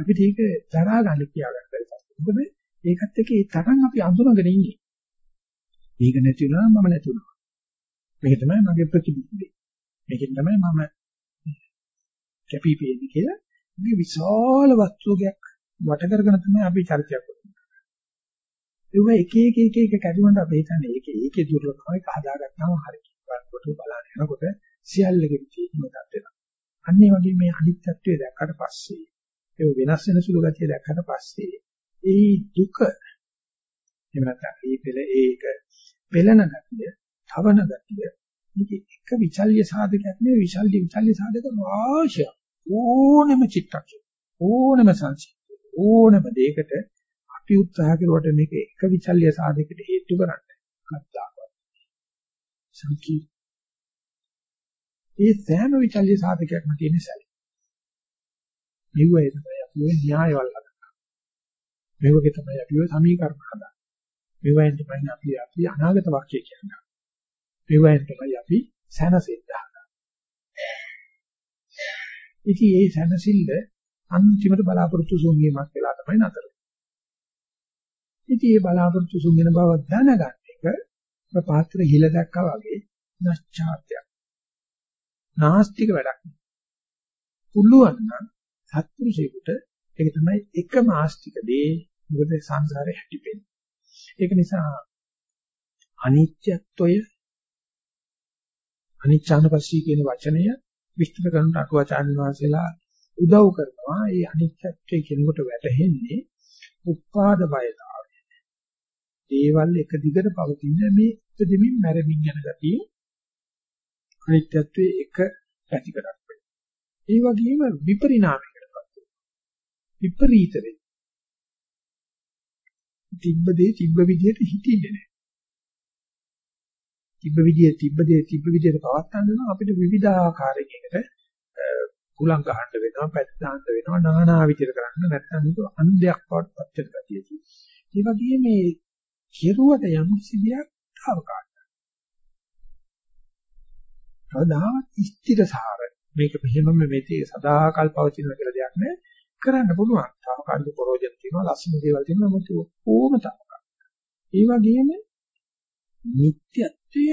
අපිට ඒක ජරා ගන්න කියාගන්න මොකද ඒකත් එක්ක ඒ තරම් අපි අඳුනගෙන ඉන්නේ. මේක නැති වුණා මම නැති වුණා. මේක තමයි මගේ ප්‍රතිබිම්බය. මේකෙන් තමයි මම කැපිපෙන්නේ කියලා මේ විශාල වස්තුවයක් වට කරගෙන තමයි අපි චරිතයක් ඒක එක එක එක එක එක කැඩුනට අපි හිතන්නේ ඒක ඒකේ දුර්ලභමයි හදාගත්තාම හරි. බලනකොට බලන යනකොට සියල්ලකෙම තියෙන තත්ත්වයක්. අන්න ඒ වගේ මේ අනිත්‍යත්වය දැක්කට පස්සේ ඒ වෙනස් වෙන සුළු ගතිය දැක්කට පස්සේ ඒ දුක එහෙම නැත්නම් මේ පෙළ ඒක පෙළන ගතිය, තවන ගතිය මේක එක විචල්්‍ය සාධකයක් නෙවෙයි විචල්්‍ය විචල්්‍ය සාධක රාශියක්. ඕනෙම චිත්තක්ෂ ඕනෙම සංසිද්ධිය ඕනෙම දෙයකට අපි උත්සාහ කරුවට මේක එක විචල්්‍ය සාධකයකට හේතු කරන්න. කද්දාවත් සංකී ඒ සෑම විචල්්‍ය සාධකයක්ම තියෙන සැලි. මෙව්වයි තමයි අපි න්‍යායවල හදන්නේ මෙව්වගේ තමයි අපි ඔය සමීකරණ හදන්නේ. මෙව්වයින් තමයි අපි අපි අනාගත වාක්‍ය කියන්නේ. මෙව්වයින් තමයි අපි සැනසෙන්න හදන්නේ. ඉතින් ඒ සැනසෙල්ල අන්තිමට බලාපොරොත්තු සුන්වීමක් වෙලා තමයි නතර ඉතින් මේ බලාපොරොත්තු සුන්ගෙන බව දැනගන්න එක පාත්‍ර හිල දැක්කා වගේ නැස්චාත්‍යයක්. නාස්තික වැඩක්. පුළුවන් නම් සත්පුරුෂයෙකුට ඒක තමයි එකම ආස්තික දේ මොකද සංසාරේ හැටිපෙන්නේ. ඒක නිසා අනිත්‍යත්වය අනිච්ඡානුපස්සී කියන වචනය විස්තර කරන අටුවාචාර්ය වහන්සේලා උදව් කරනවා. මේ අනිත්‍යත්වය කියනකොට වැටහෙන්නේ උපාද බයලා දේවල් එක දිගට පවතින මේ ඉදෙමින් මැරෙමින් යන ගතිය අනිත්‍යත්වයේ එක පැතිකඩක් වෙනවා. ඒ වගේම විපරිණාමයකටපත් වෙනවා. විපරීත වෙනවා. තිබ්බ දේ තිබ්බ විදිහට හිතින්නේ නැහැ. තිබ්බ විදිහේ තිබ්බ දේ තිබ්බ විදිහට පවත්වන්න නම් අපිට විවිධාකාරයකට කුලං ගහන්න වෙනවා, පැත් දාන්න වෙනවා, নানা විදිහට කරන්න නැත්නම් ඒක අන්ධයක් වටපත් වෙන ගතිය තියෙනවා. ඒ වගේම මේ කෙරුවට යම් සිදියක් තාවකාලිකයි. කවදාවත් ස්ථිරසාර මේක මෙහෙමම මෙතේ සදාකල් පවතින කියලා දෙයක් නෑ කරන්න පුළුවන්. තාවකාලික ප්‍රෝජන තියෙනවා, ලස්සන දේවල් තියෙනවා, මොකද ඕම තාවකාලික. ඒ වගේම නිට්ටයත්වය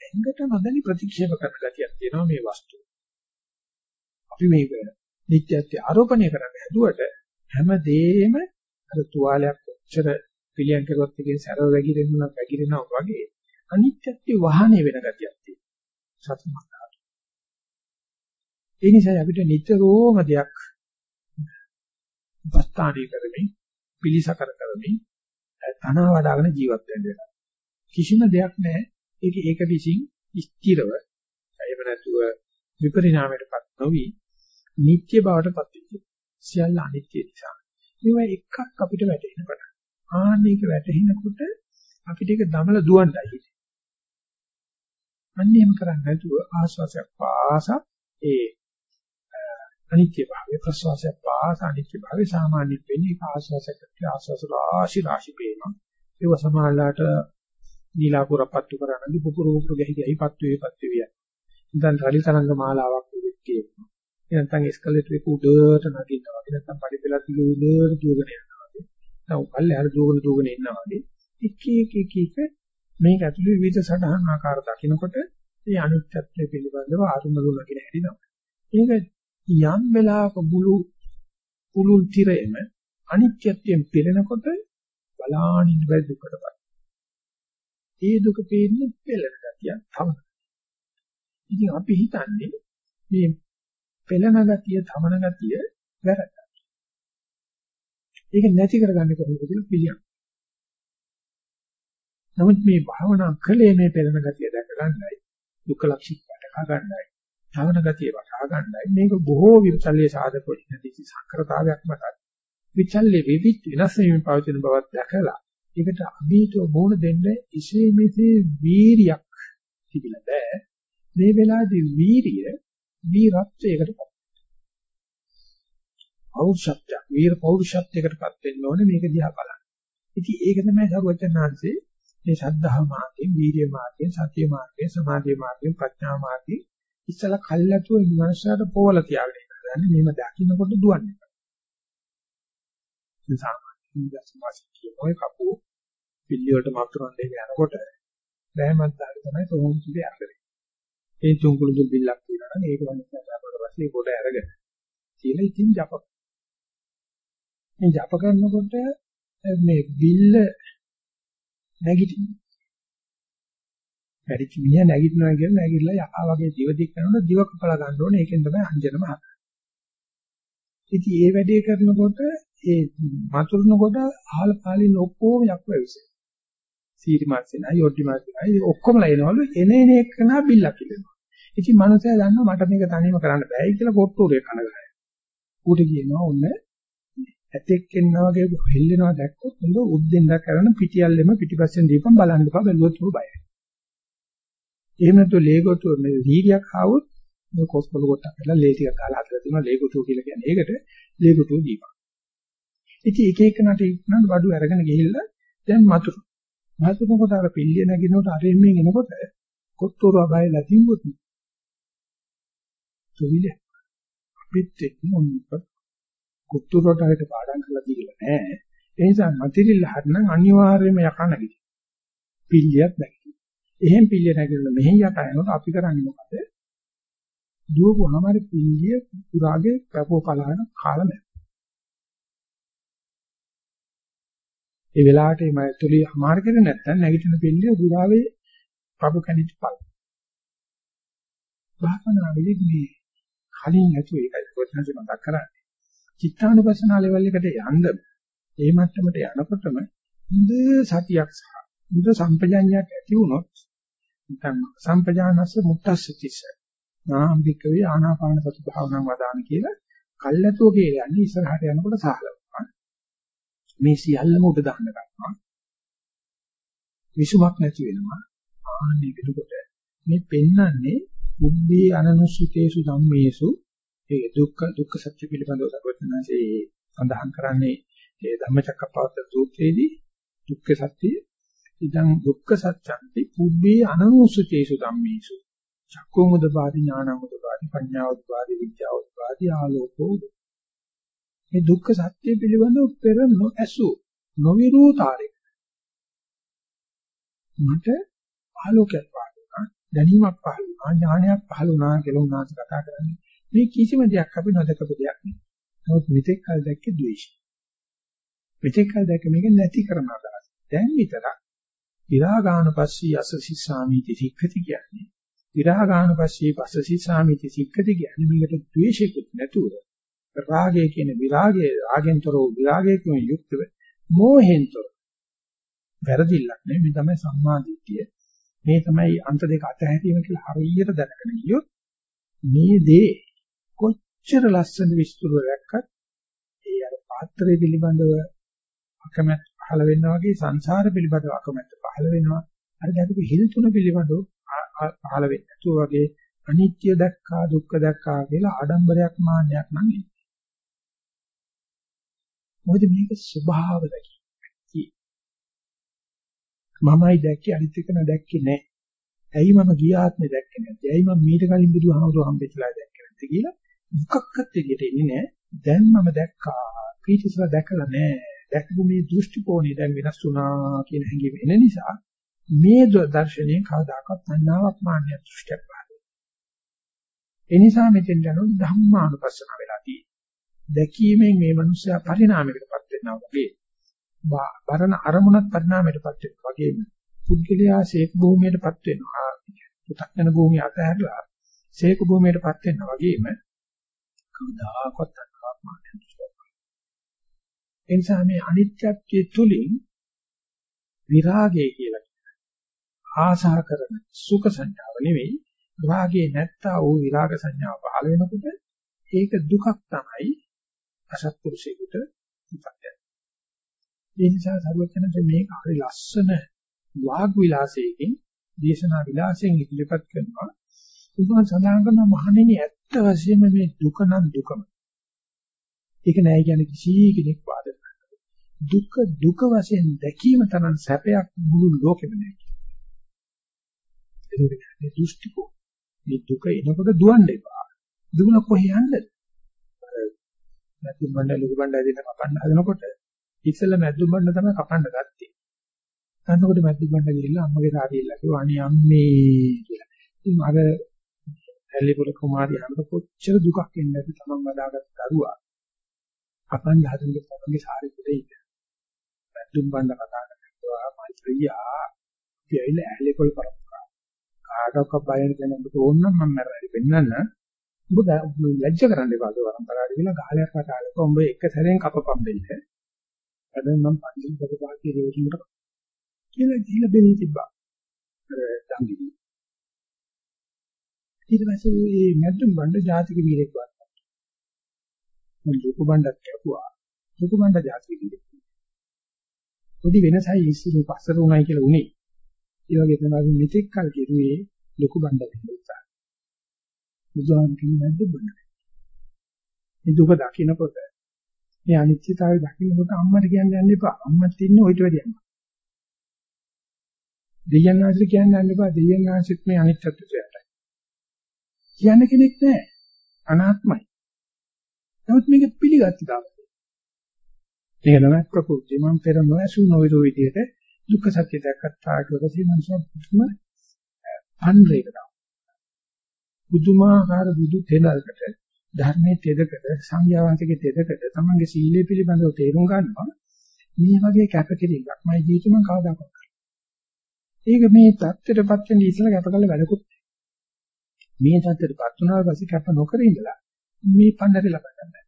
එංගට නොදැනි ප්‍රතික්ෂේප කරන ගතියක් තියෙනවා මේ වස්තුව. අපි මේක නිට්ටයත්වය ආරෝපණය කරන්න හැදුවට හැම දෙෙම අර තුවාලයක් කොච්චර පිළියම් කරුවත් එකේ සැරව වැగిරෙනවා වැగిරෙනවා වගේ අනිත්‍යත්වය වහනේ වෙන ගතියක් තියෙනවා සත්‍යමත්තාට. ඒ නිසා අපිට නිතරම දෙයක් උපස්ථානය කරමින් පිළිසකර කරමින් තනවා වඩාගෙන ජීවත් වෙන්න වෙනවා. කිසිම දෙයක් නැහැ. ඒක ඒක විසින් ස්ථිරව එහෙම නැතුව විපරිණාමයටපත් නොවි නිත්‍ය බවටපත් වෙච්ච සියල්ල අනිත්‍ය නිසා. මේවා එකක් අපිට වැටෙන්න පටන් ආන්නේක වැටෙනකොට අපිට ඒක දමල දුවන්නයි හිතෙන්නේ. අන්න එහෙම කරන්නේ නැතුව ආස්වාසයක් පාස ඒ අනිත්‍ය භාවය ප්‍රසවාසයක් පාස අනිත්‍ය භාවය සාමාන්‍ය වෙන්නේ ඒක ආස්වාසයක් ආස්වාස රාශි රාශි පේනවා. ඒව සමානලාට නීලාපුරපත්තු කරන්නේ පුපුරු පුපුරු ගහි ගහි පත්තු වේ පත්තු විය. ඉතින් රලි තරංග මාලාවක් වෙච්චේ. නැත්නම් එස්කලේටර් එක උඩට නගිනවා. නැත්නම් පඩි පෙළක් දිග උඩට දුවගෙන යනවා. නැත්නම් පල්ලෙහාට දුවගෙන දුවගෙන ඉන්නවා වගේ එක එක එක එක මේක ඇතුලේ විවිධ සටහන් ආකාර දකිනකොට මේ අනිත්‍යත්වය පිළිබඳව අරුමලුන කියන හැටි තමයි. ඒක යම් වෙලාවක මුළු පුළුල් තිරෙම අනිත්‍යත්වයෙන් පෙළෙනකොට බලානින් බැරි දුකටපත්. ඒ දුක පේන්නේ පෙළෙන ගතියක් තමයි. ඉතින් අපි හිතන්නේ මේ පෙළෙන ගතිය, තමන ගතිය වැරද්ද. ඒක නැති කරගන්න කොහොමද කියලා පිළියම්. නමුත් මේ භාවනා කලේ මේ පෙළෙන ගතිය දැක ගන්නයි දුක්ඛ ලක්ෂිත වටහා ගන්නයි ධවන ගතිය වටහා ගන්නයි. මේක බොහෝ විචල්්‍ය සාධක වෙනදී සංකරතාවයක් මත විචල්්‍ය විවිධ වෙනස් වීම පවතින බවක් දැකලා ඒකට අභීතව බෝණ දෙන්න ඉසේ මෙසේ වීරියක් තිබිලා බෑ. මේ වෙලාවේදී වීරිය වීරත්වයකට පෞරුෂත්වයක් වීර පෞරුෂත්වයකටපත් වෙන්න ඕනේ මේක දිහා බලන්න. ඉතින් ඒක තමයි සරුවචනාංශේ මේ ශ්‍රද්ධාව මාර්ගයෙන්, වීර්ය මාර්ගයෙන්, සතිය මාර්ගයෙන්, සමාධි මාර්ගයෙන්, ප්‍රඥා මාර්ගයෙන් ඉස්සලා කල්ලාතුව මනුෂ්‍යයාට පොවල තියාගෙන ඉඳලා මේව දකින්නකොට දුවන්නේ. ඒ සාමාන්‍යයෙන් දසමාසිකේ මොයි කපුව පිළිවෙලට මතුරන් දෙක යනකොට දැහැමත් දාලා තමයි තොහොන්සුගේ අරගෙන. ඒ තුන්කුළු දුල් බිල්ලක් තියෙනවා නම් ඒක වගේ කරලා පස්සේ කොට අරගෙන. කියලා ඉතින් ජප මේ ජප කරනකොට මේ බිල්ල නැගිටිනවා. වැඩිච මිනිහා නැගිටිනවා කියන නැගිටලා යකා වගේ දිව දික් කරනකොට දිව කපලා ගන්න ඕනේ. ඒකෙන් තමයි අංජනම හදන්නේ. ඉතින් ඒ වැඩේ කරනකොට ඒ මතුරුනකොට අහල පාලින් ඔක්කොම යක්ව විසෙ. සීරි මාසිනයි යොඩ්ඩි මාසිනයි ඔක්කොමලා එනවලු එන එන එකනා බිල්ලක් ඉල්ලනවා. ඉතින් මනුස්සයා දන්නවා මට මේක තනියම කරන්න බෑයි කියලා කොට්ටෝරේ කන ගහනවා. ඌට කියනවා ඔන්න ඇතෙක් එන්නා වගේ හෙල්ලෙනවා දැක්කොත් උඹ උද්දෙන්ද කරන පිටියල්ලෙම පිටිපස්සෙන් දීපම් බලන්න එපා බැලුවොත් උඹ බයයි. එහෙම නැත්නම් ලේගොතු මේ වීර්යයක් ආවොත් මේ කොස්කොල කොටක් කරලා ලේ ටික ගාලා හදලා දෙනවා ලේගොතු කියලා කියන්නේ. ඒකට ලේගොතු දීපම්. ඉතින් එක එක නට ඉක්නන බඩු අරගෙන ගිහිල්ලා දැන් මතුරු. මතුරු කොට අර පිල්ලිය නැගිනකොට අර එම්මෙන් එනකොට කොත්තෝර බයලා තිබුත් තුවිල අපිත් එක්ක මොනිපත් කොත්තෝරට හිට පාඩම් කරලා දීලා නැහැ. ඒ නිසා මතිරිල්ල හරිනම් අනිවාර්යයෙන්ම යකා නැගිටිනවා. පිල්ලියක් නැගිටිනවා. එහෙන් පිල්ලිය නැගිටලා මෙහෙන් යකා යනකොට අපි කරන්නේ මොකද? දුවපුවාම අර පිල්ලිය පුරාගේ පැපෝ පලාන කාලා නැහැ. ඒ වෙලාවට මේ තුලී අමාරු කරේ නැත්නම් නැගිටින පිළිය දුරාවේ පපු කණිට පල. භාවනාවේදී මේ කලින් නැතුව ඒකයි කොටනසි මතක් කරන්නේ. චිත්තානුපස්සනා ලෙවල් එකට යන්න ඒ මට්ටමට යනකොටම හොඳ සතියක් සහ හොඳ සම්පජඤ්ඤයක් ඇති වුණොත් නැත්නම් සම්පජානස්ස මුත්තස්සතිස නාම්බිකවේ ආනාපාන සති භාවනාව වදාන කියලා කල්ැතුව කියලා යන්නේ ඉස්සරහට යනකොට සාහලව. මේ සියල්ලම උඩ දාන්න ගන්නවා. විසුමක් නැති වෙනවා. ආන්නේ පිටකොට මේ පෙන්වන්නේ බුද්ධී අනනුසුතේසු ධම්මේසු ඒ දුක්ඛ දුක්ඛ සත්‍ය පිළිබඳව සර්වඥාන්සේ සඳහන් කරන්නේ ඒ ධම්මචක්කප්පවත්තන සූත්‍රයේදී දුක්ඛ සත්‍ය ඉදං දුක්ඛ සත්‍යන්ති පුබ්බේ අනනුසුතේසු ධම්මේසු. චක්කෝමුදපාදි ඥානමුදපාදි පඤ්ඤාවුදපාදි විද්‍යාවුදපාදි ආලෝකෝ මේ දුක්ඛ සත්‍ය පිළිබඳව පෙර නොඇසු නොවිරූතාරේ මට ආලෝකයක් පහළ වුණා දැනීමක් පහළ වුණා ඥානයක් පහළ වුණා කියලා උනාට කතා කරන්නේ. මේ කිසිම දෙයක් අපි නොදකපු දෙයක් නෙවෙයි. නමුත් මෙතෙක් කල් දැක්කේ ද්වේෂය. මෙතෙක් කල් දැක්ක මේක නැති කරන අදහස. දැන් විතරක් විරාගාන පස්සී අසසි සාමීති සික්ඛති කියන්නේ. විරාගාන පස්සී පස්සසි සාමීති සික්ඛති කියන්නේ මේකට ද්වේෂිකුත් නැතුව රාගය කියන විරාගය රාගෙන්තර වූ විරාගයෙන් යුක්තව මෝහෙන්තර වැරදිල්ලක් නෙමෙයි මේ තමයි සම්මා දිට්ඨිය මේ තමයි අන්ත දෙක අතහැරීම කියලා හරියට දැනගෙන ගියොත් මේ දේ කොච්චර ලස්සන විස්තර දැක්කත් ඒ අර පාත්‍රය පිළිබඳව අකමැත් පහළ වෙනවා වගේ සංසාර පිළිබඳව අකමැත් පහළ වෙනවා අර දැකපු හිල් තුන පිළිබඳව පහළ වෙන්නේ නැතුව වගේ අනිත්‍ය දැක්කා දුක්ඛ දැක්කා කියලා ආඩම්බරයක් මාන්නයක් නම් නෙමෙයි මොකද මේක ස්වභාව දැකීම. මමයි දැක්කේ අනිත් එක නැදැක්කේ නැහැ. ඇයි මම ගිය ආත්මේ දැක්කේ නැත්තේ? ඇයි මම මීට කලින් බුදුහාමුදුරුවෝ හම්බෙච්චලා දැක්කේ නැත්තේ කියලා මොකක්වත් එළියට එන්නේ නැහැ. දැන් මම දැක්කා. ඊටසල දැකලා නැහැ. දැකපු මේ දෘෂ්ටි කෝණය දැන් වෙනස් වුණා කියන හැඟීම එන නිසා මේ දර්ශනයෙන් කවදාකවත් අන්නාවක් මාන්‍ය දෘෂ්ටියක් පහළ ඒ නිසා මෙතෙන් යනොත් ධම්මානුපස්සන වෙලා තියෙනවා. දැකීමෙන් මේ මිනිස්සයා පරිණාමයකටපත් වෙනවා වගේ. බරණ අරමුණක් පරිණාමයකටපත් වෙනවා වගේම පුද්ගලයා ශේක භූමියටපත් වෙනවා. පු탁න භූමිය අතහැරලා ශේක භූමියටපත් වෙනවා වගේම කවදාකවත් අනාත්මයක් එනිසා මේ අනිත්‍යත්වයේ තුලින් විරාගය කියලා ආශා කරන සුඛ සංඥාව නෙවෙයි රාගේ නැත්තා වූ විරාග සංඥාව පහළ වෙනකොට ඒක දුකක් තමයි අසත්පුරුෂයෙකුට විපත්ය. ඒ නිසා සරුවචනසේ මේක හරි ලස්සන වාග් විලාසයකින් දේශනා විලාසයෙන් ඉදිරිපත් කරනවා. උතුම් සඳහන් කරන මහණෙනි ඇත්ත වශයෙන්ම මේ දුක නම් දුකම. ඒක නෑ කියන්නේ කිසි කෙනෙක් වාද දුක දුක වශයෙන් දැකීම තරම් සැපයක් මුළු ලෝකෙම නෑ. ඒක කියන්නේ දෘෂ්ටිකෝ. මේ දුක එනකොට දුවන්න එපා. දුවන කොහේ යන්නද? මැදුම් බණ්ඩ ලොකු බණ්ඩ ඇදින්න කපන්න හදනකොට ඉස්සෙල්ලා මැදුම් බණ්ඩ තමයි කපන්න ගත්තේ. ගන්නකොට මැදුම් බණ්ඩ ගිහිල්ලා අම්මගේ සාරියල්ලා කිව්වා අනේ අම්මේ කියලා. ඉතින් අර ඇලිපොල කුමාරිය අම්මට කොච්චර දුකක් එන්නේ නැති තමන් වදාගත්ත දරුවා. කපන්න හදනකොට තමන්ගේ සාරිය පුතේ ඉන්න. මැදුම් බණ්ඩ කතා කරනවා මයිත්‍රියා අපි ඇවිල්ලා ඇලිපොල පරම්පරාව. කාටවත් බය වෙන කෙනෙකුට ඕන නම් මම මරණය පෙන්නන්න. ඔබ ලැජ්ජ කරන්න එපා ඒ වරම්පරාට කියලා ගහලයක් කතාලක ඔබ එක සැරෙන් කපපම් දෙන්න. හැබැයි මම පන්සිල් පොතපාකේ රෝතුන්ට කියලා දීලා බෙලී තිබ්බා. අර දම්දිවි. ඊට පස්සේ මේ මැද්දුම් බණ්ඩ ජාතික වීරෙක් වත්තා. මම ලොකු බණ්ඩක් කැපුවා. ලොකු බණ්ඩ ජාතික වීරෙක්. පොඩි වෙනසයි ඉස්සෙල්ලා පස්සට උනායි කියලා උනේ. ඒ වගේ තමයි මෙතෙක් කල් කෙරුවේ ලොකු බණ්ඩ දෙන්නා. බුදුහාම කියන්නේ නැද්ද බණ්ඩ. මේ දුක දකින්නකොට මේ අනිත්‍යතාවය දකින්නකොට අම්මට කියන්න යන්න එපා. අම්මත් ඉන්නේ ඔයිට වැඩි අම්මා. දෙයයන් ආශ්‍ර කියන්න යන්න එපා. දෙයයන් ආශ්‍රිත මේ අනිත්‍යත්වයට. කියන්න කෙනෙක් නැහැ. අනාත්මයි. නමුත් මේක පිළිගත්ත දාන්න. ඒක තමයි ප්‍රකෘති. මම පෙර නොඇසු නොවිරු විදිහට දුක්ඛ සත්‍ය දැක්කත්තා කියලා කියනවා පුදුම අන්රේකට. පුදුමාකාර බුදු තෙලකට ධර්මයේ තෙදකට සංඥාවන්තකේ තෙදකට තමන්ගේ සීලය පිළිබඳව තේරුම් ගන්නවා. මේ වගේ කැපකිරීමක් මම ජීවිතේ මම කවදාකවත් ඒක මේ தත්ත්වයටපත් වෙන්න ඉස්සෙල්ලා කැප කළ වැඩකුත් මේ தත්ත්වයටපත් වුණාට පස්සේ කැප නොකර ඉඳලා මේ පන්නරේ ලබා ගන්න බෑ.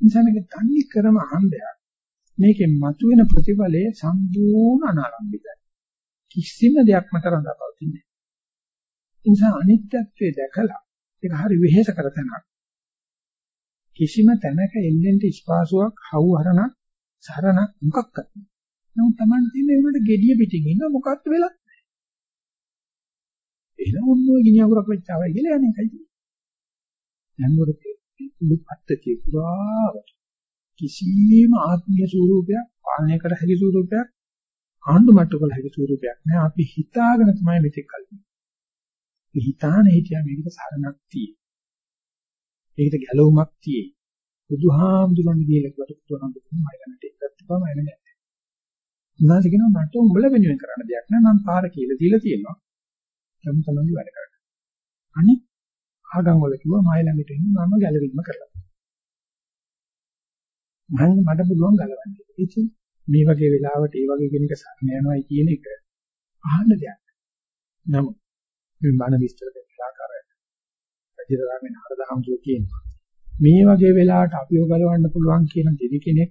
නිසා මේක තන්නේ කරම අහඹයක්. මේකෙන් මතුවෙන ප්‍රතිඵලය සම්පූර්ණ අනාරම්භිතයි. කිසිම දෙයක් මත රඳාපවතින්නේ නැහැ. නිසා අනිත්‍යත්වයේ දැකලා ඒක හරි වෙහෙස කරතනක්. කිසිම තැනක එල්ලෙන්ට ස්පාසුවක්, හවුහරණක්, සරණක් මොකක්වත් නැහැ. නමුත් Taman තියෙන ඒකට gediya පිටින් ඉන්න මොකක්ද වෙලා? එහෙනම් ඔන්න ඔය ගිනි අඟුරක් වෙච්චාවයි කියලා යන්නේ කයි. යනකොට දුප්පත්කේ පුරාවට කිසිම ආත්මීය ස්වරූපයක් පාලනය කර හැකි ස්වරූපයක් ආණ්ඩු මට්ටු කළ හැකි ස්වරූපයක් නෑ. අපි හිතාගෙන තමයි මෙතෙක් කල් ඉන්නේ. හිතාන හිටියා මේකට සරණක් තියෙයි. මේකට ගැලවුමක් තියෙයි. බුදුහාමුදුරන් කියලා කොට බුදුහාමුදුරන් මයිලන්ට එක්කත් බම එන්නේ නැහැ උනාද කියනවා මට උඹලා වෙනුවෙන් කරන්න දෙයක් නෑ. මම පාර කියලා දීලා තියෙනවා. තම තමන්ගේ වැඩ කරන්න. අනිත් ආගම් වල කිව්වා මයි ළඟට එන්න මම ගැලවීම කරලා. මම මට පුළුවන් ගලවන්න. ඉතින් මේ වගේ වෙලාවට ඒ වගේ කෙනෙක් සරණ යනවායි කියන එක අහන්න දෙයක්. නමුත් මේ මන විස්තර දෙන්න ආකාරය. රජිරාමෙන් හරදහම්සෝ කියනවා. මේ වගේ වෙලාවට අපිව ගලවන්න පුළුවන් කියන දෙවි කෙනෙක්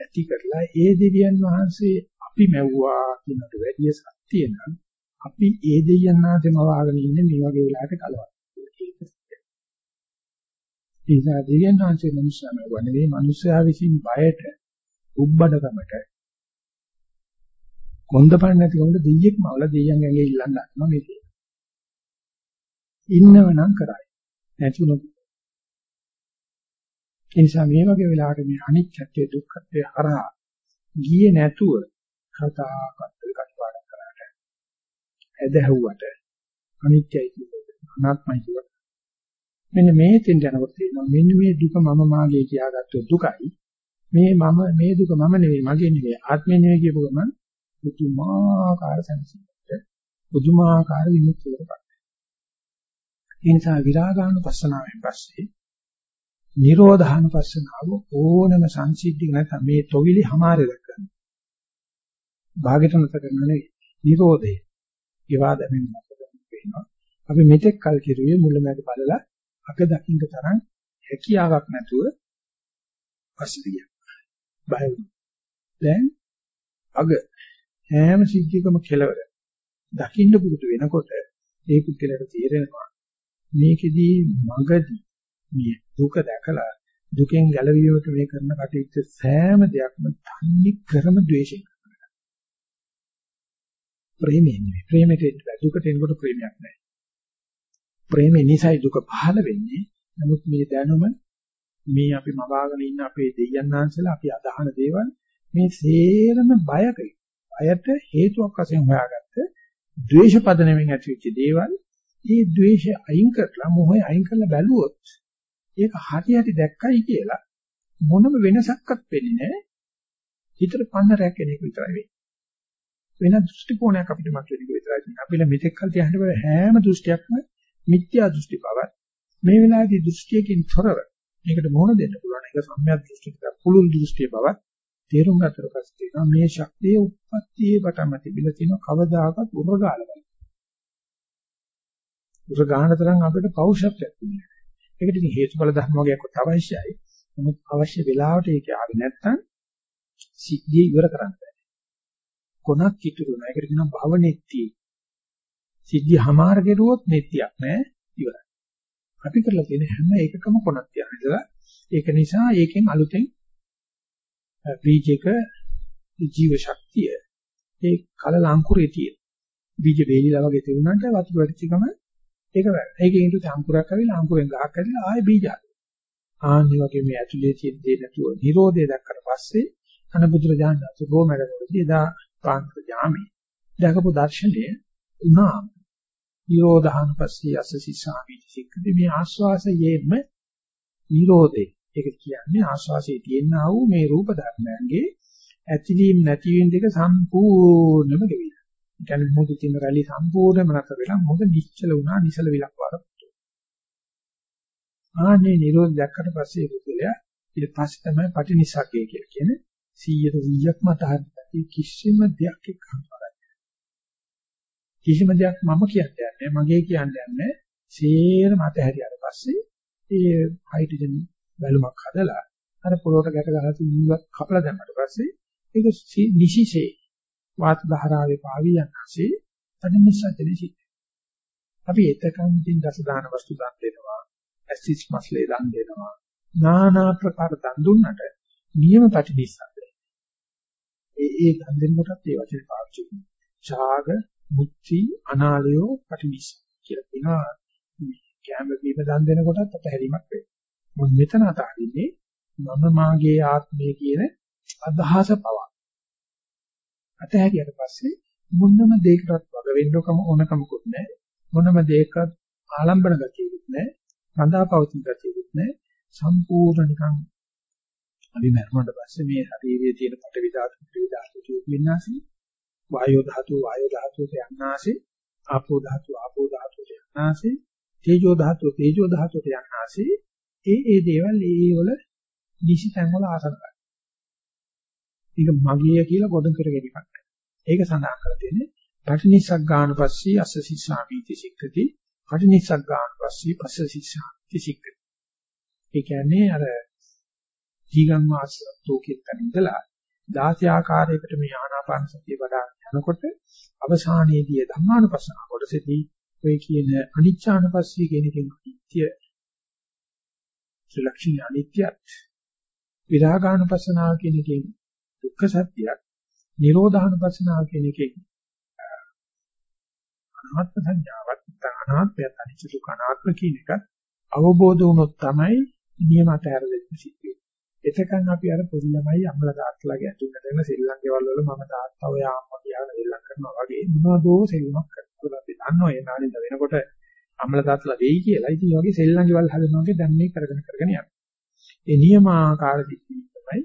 ඇති කරලා ඒ දෙවියන් වහන්සේ අපි මැව්වා කියනට වැඩිය සත්‍ය නම් අපි ඒ දෙයයන් ආතේම වාගෙන ඉන්නේ මේ වගේ වෙලාවට කලවන්න. ඒ නිසා දෙවියන් වහන්සේ මනුෂ්‍යම වනේ මනුෂ්‍යයා විසින් බයට උබ්බඩකමට කොන්දපණ නැතිකමට දෙයියෙක් මවල දෙයියන් ඇඟේ ඉල්ලන්න ගන්නවා මේක. ඉන්නවනම් කරයි. නැතුනොත් ඒ නිසා මේ වගේ වෙලාවට මේ අනිත්‍යත්වයේ දුක්ඛත්වයේ හරහා ගියේ නැතුව කතා කරලා කටපාඩම් කරාට ඇදහුවට අනිත්‍යයි කියන්නේ අනාත්මයි කියන්නේ මෙන්න මේ තෙන්ට යනකොට තේරෙනවා මෙන්න මේ දුක මම මාගේ කියාගත්තු දුකයි. මේ මම මේ දුක මම නෙවෙයි මගේ නෙවෙයි ආත්මය නෙවෙයි කියපු ගමන් පුදුමාකාර සංසිද්ධියක් පුදුමාකාර විමුක්තියකට ඒ නිසා විරාගානුපස්සනාවෙන් පස්සේ නිරෝධානුපස්සනාව ඕනම සංසිද්ධියක නැත්නම් මේ තොවිලි හැමාරේ දක්වන භාගයට නැත කරන නෙවෙයි නිරෝධය. ඒවා දැනෙන්න වෙනවා අපි මෙතෙක් කල් කිරුවේ මුලමැද බලලා අග දකින්න තරම් හැකියාවක් නැතුව පස්සේ ගියා. බය දැන් අග හැම සිද්ධියකම කෙලවර දකින්න පුරුදු වෙනකොට ඒ පුද්ගලයාට තේරෙනවා මේකෙදී මගදී මේ දුක දැකලා දුකෙන් ගැලවීමට මේ කරන කටයුත්ත සෑම දෙයක්ම තන්නේ කරම ද්වේෂයෙන් කරනවා. ප්‍රේමයෙන් නෙවෙයි. ප්‍රේමයට දුකට එනකොට ප්‍රේමයක් නැහැ. ප්‍රේමේ නිසයි දුක පහළ වෙන්නේ. නමුත් මේ දැනුම මේ අපි මවාගෙන ඉන්න අපේ දෙයයන් ආංශලා අපි අදහන දේවල් මේ සේරම බයකයි. බයට හේතුවක් වශයෙන් හොයාගත්ත ද්වේෂ පදනමින් ඇතිවෙච්ච දේවල් මේ ද්වේෂය අයින් කරලා මොහොය අයින් කරලා බැලුවොත් ඒක හරියට දැක්කයි කියලා මොනම වෙනසක්වත් වෙන්නේ නැහැ. හිතට පන්නරයක් කෙනෙක් විතරයි වෙන්නේ. වෙන දෘෂ්ටි කෝණයක් අපිට මත වෙන එක විතරයි. අපිලා මෙතෙක් කල් තියහන්න බෑ හැම දෘෂ්ටියක්ම මිත්‍යා දෘෂ්ටි බවත් මේ වෙලාවේදී දෘෂ්ටියකින් තොරව මේකට මොහොන දෙන්න පුළුවන් ඒක සම්‍යක් දෘෂ්ටික පුළුල් දෘෂ්ටිය බවත් තේරුම් ගත්තට පස්සේ තේරෙනවා මේ ශක්තිය උත්පත්තියේ පටන්ම තිබිලා තියෙන කවදාකවත් උරගාල බෑ. උරගාන තරම් අපිට පෞෂත්වයක් තිබුණේ. ඒකට ඉතින් හේතුඵල ධර්ම වගේක් අවශ්‍යයි. නමුත් අවශ්‍ය වෙලාවට ඒක ආවේ නැත්නම් සිද්ධිය ඉවර කරන්න බෑ. කොනක් ඉතුරු නැහැ. ඒකට කියනවා භවනෙත්ති. සිද්ධිය හමාර කෙරුවොත් නෙත්තියක් නෑ ඉවරයි. අපි කරලා තියෙන හැම එකකම කොනක් තියනවා. ඒක නිසා ඒකෙන් අලුතෙන් බීජයක ජීව ශක්තිය ඒ කල ලංකුරේ තියෙන. බීජ වේලිලා වගේ තිබුණාට වතුර වැටිච්ච ගම ඒක වැරදි. ඒකෙන් ඊට අංකුරයක් ඇවිල්ලා අංකුරෙන් ගහක් ඇවිල්ලා ආයෙ බීජ ආනි වගේ මේ ඇතුලේ තියෙන දේ නැතුව නිරෝධය දැක්කට පස්සේ අනබුදුරජාණන් වහන්සේ රෝමැඩවලදී එදා පාන්තර ජාමේ දැකපු දර්ශනය උනා නිරෝධානුපස්සී අසසි සාමිති සික්කද මේ ආස්වාසයේම නිරෝධේ ඒක කියන්නේ ආස්වාසයේ තියෙනා වූ මේ රූප ධර්මයන්ගේ ඇතිවීම නැතිවීම දෙක සම්පූර්ණයෙන්ම ගෙවිලා. ඒ කියන්නේ මොකද තියෙන රැලි සම්පූර්ණයෙන්ම නැතර වෙලා මොකද නිශ්චල වුණා නිසල විලක් වරපත්. ආනේ නිරෝධ දැක්කට පස්සේ පුදුලයා ඊට පස්සේ තමයි පටිනිසග්ගය කියලා කියන්නේ 100ට 100ක් මත හරියට කිසිම දෙයක් එක්ක හම්බවන්නේ. කිසිම දෙයක් මම කියන්නේ නැහැ මගේ කියන්නේ නැහැ. සේරම මත හැරියට පස්සේ ඒ හයිඩ්‍රජන් බැලුමක් හදලා අර පොළොවට ගැට ගහලා තිබුණත් කපලා දැම්මට පස්සේ ඒක නිසිසේ වාත ධාරාවේ පාවී යනසේ අනිමිසද්දේ සිද්ධ. අපි එතකන් ඉතින් දස දාන වස්තු දන් දෙනවා, ඇසිස් මස්ලේ දන් දෙනවා. নানা ප්‍රකාර දන් දුන්නට නියම ප්‍රතිනිස්සද්ද. ඒ ඒ දන් දෙනකොටත් ඒ වචනේ පාවිච්චි කරනවා. ඡාග, මුත්‍ති, අනාලයෝ ප්‍රතිනිස්ස කියලා කියනවා. කැම බීම දන් දෙනකොටත් අපහැරීමක් වෙනවා. මොන් මෙතන අතාරින්නේ මම මාගේ ආත්මය කියන අදහස පවා. අතහැරියට පස්සේ මොනම දෙයකටවත් වග වෙන්නකම ඕනකමකුත් නැහැ. මොනම දෙයකත් ආලම්බන ගතියකුත් නැහැ. සඳහාපවතින ගතියකුත් නැහැ. සම්පූර්ණ නිකන් අපි මරණයට පස්සේ මේ ශරීරයේ තියෙන පටවි ධාතු පටවි ධාතු කියනවාසි වායෝ ධාතු වායෝ ධාතුට යන්නාසි ආපෝ ධාතු ආපෝ ධාතුට යන්නාසි තේජෝ ධාතු තේජෝ ධාතුට යන්නාසි ඒ ඒ දේවල් ඒ වල නිසි තැන් වල ආසන්න ගන්න. ඒක මගිය කියලා ගොඩ කර ගැනීමක් නෑ. ඒක සඳහන් කරලා තියෙන්නේ පටිනිස්සක් ගන්න පස්සේ අස්ස සිස්සාමීති සික්කති පටිනිස්සක් ගන්න පස්සේ පස්ස සිස්සාමීති සික්කති. ඒ කියන්නේ අර ජීගම් වාසතෝකෙත් තනින්දලා 16 ආකාරයකට මේ ආනාපාන සතිය වඩා යනකොට අවසානයේදී ධම්මානුපස්සන කොටසේදී ඔය කියන අනිච්චානුපස්සී කියන එකෙන් අනිත්‍ය ත්‍රිලක්ෂණ අනිත්‍යත් විරාගානුපස්සනාව කියන එකෙන් දුක්ඛ සත්‍යයක් නිරෝධානුපස්සනාව කියන එකෙන් අනාත්ම සංඥාවක් අනාත්මයත් අනිත්‍ය දුක්ඛ අනාත්ම කියන එක අවබෝධ වුණොත් තමයි නියම අතහැර දෙන්න සිද්ධ වෙන්නේ. එතකන් අපි අර පොඩි ළමයි අම්මලා තාත්තලාගේ ඇතුළට දෙන සෙල්ලම් ගෙවල් වල මම තාත්තා ඔය අම්මා කියලා සෙල්ලම් කරනවා වගේ මොනවදෝ සෙල්ලමක් කරනවා. අපි දන්නවා ඒ නාලෙන්ද වෙනකොට අම්මලා තාත්තලා වෙයි කියලා. ඉතින් වගේ සෙල්ලම් ගෙවල් හදනවා වගේ දැන් මේ කරගෙන කරගෙන යනවා. ඒ නියමාකාර දික්කී තමයි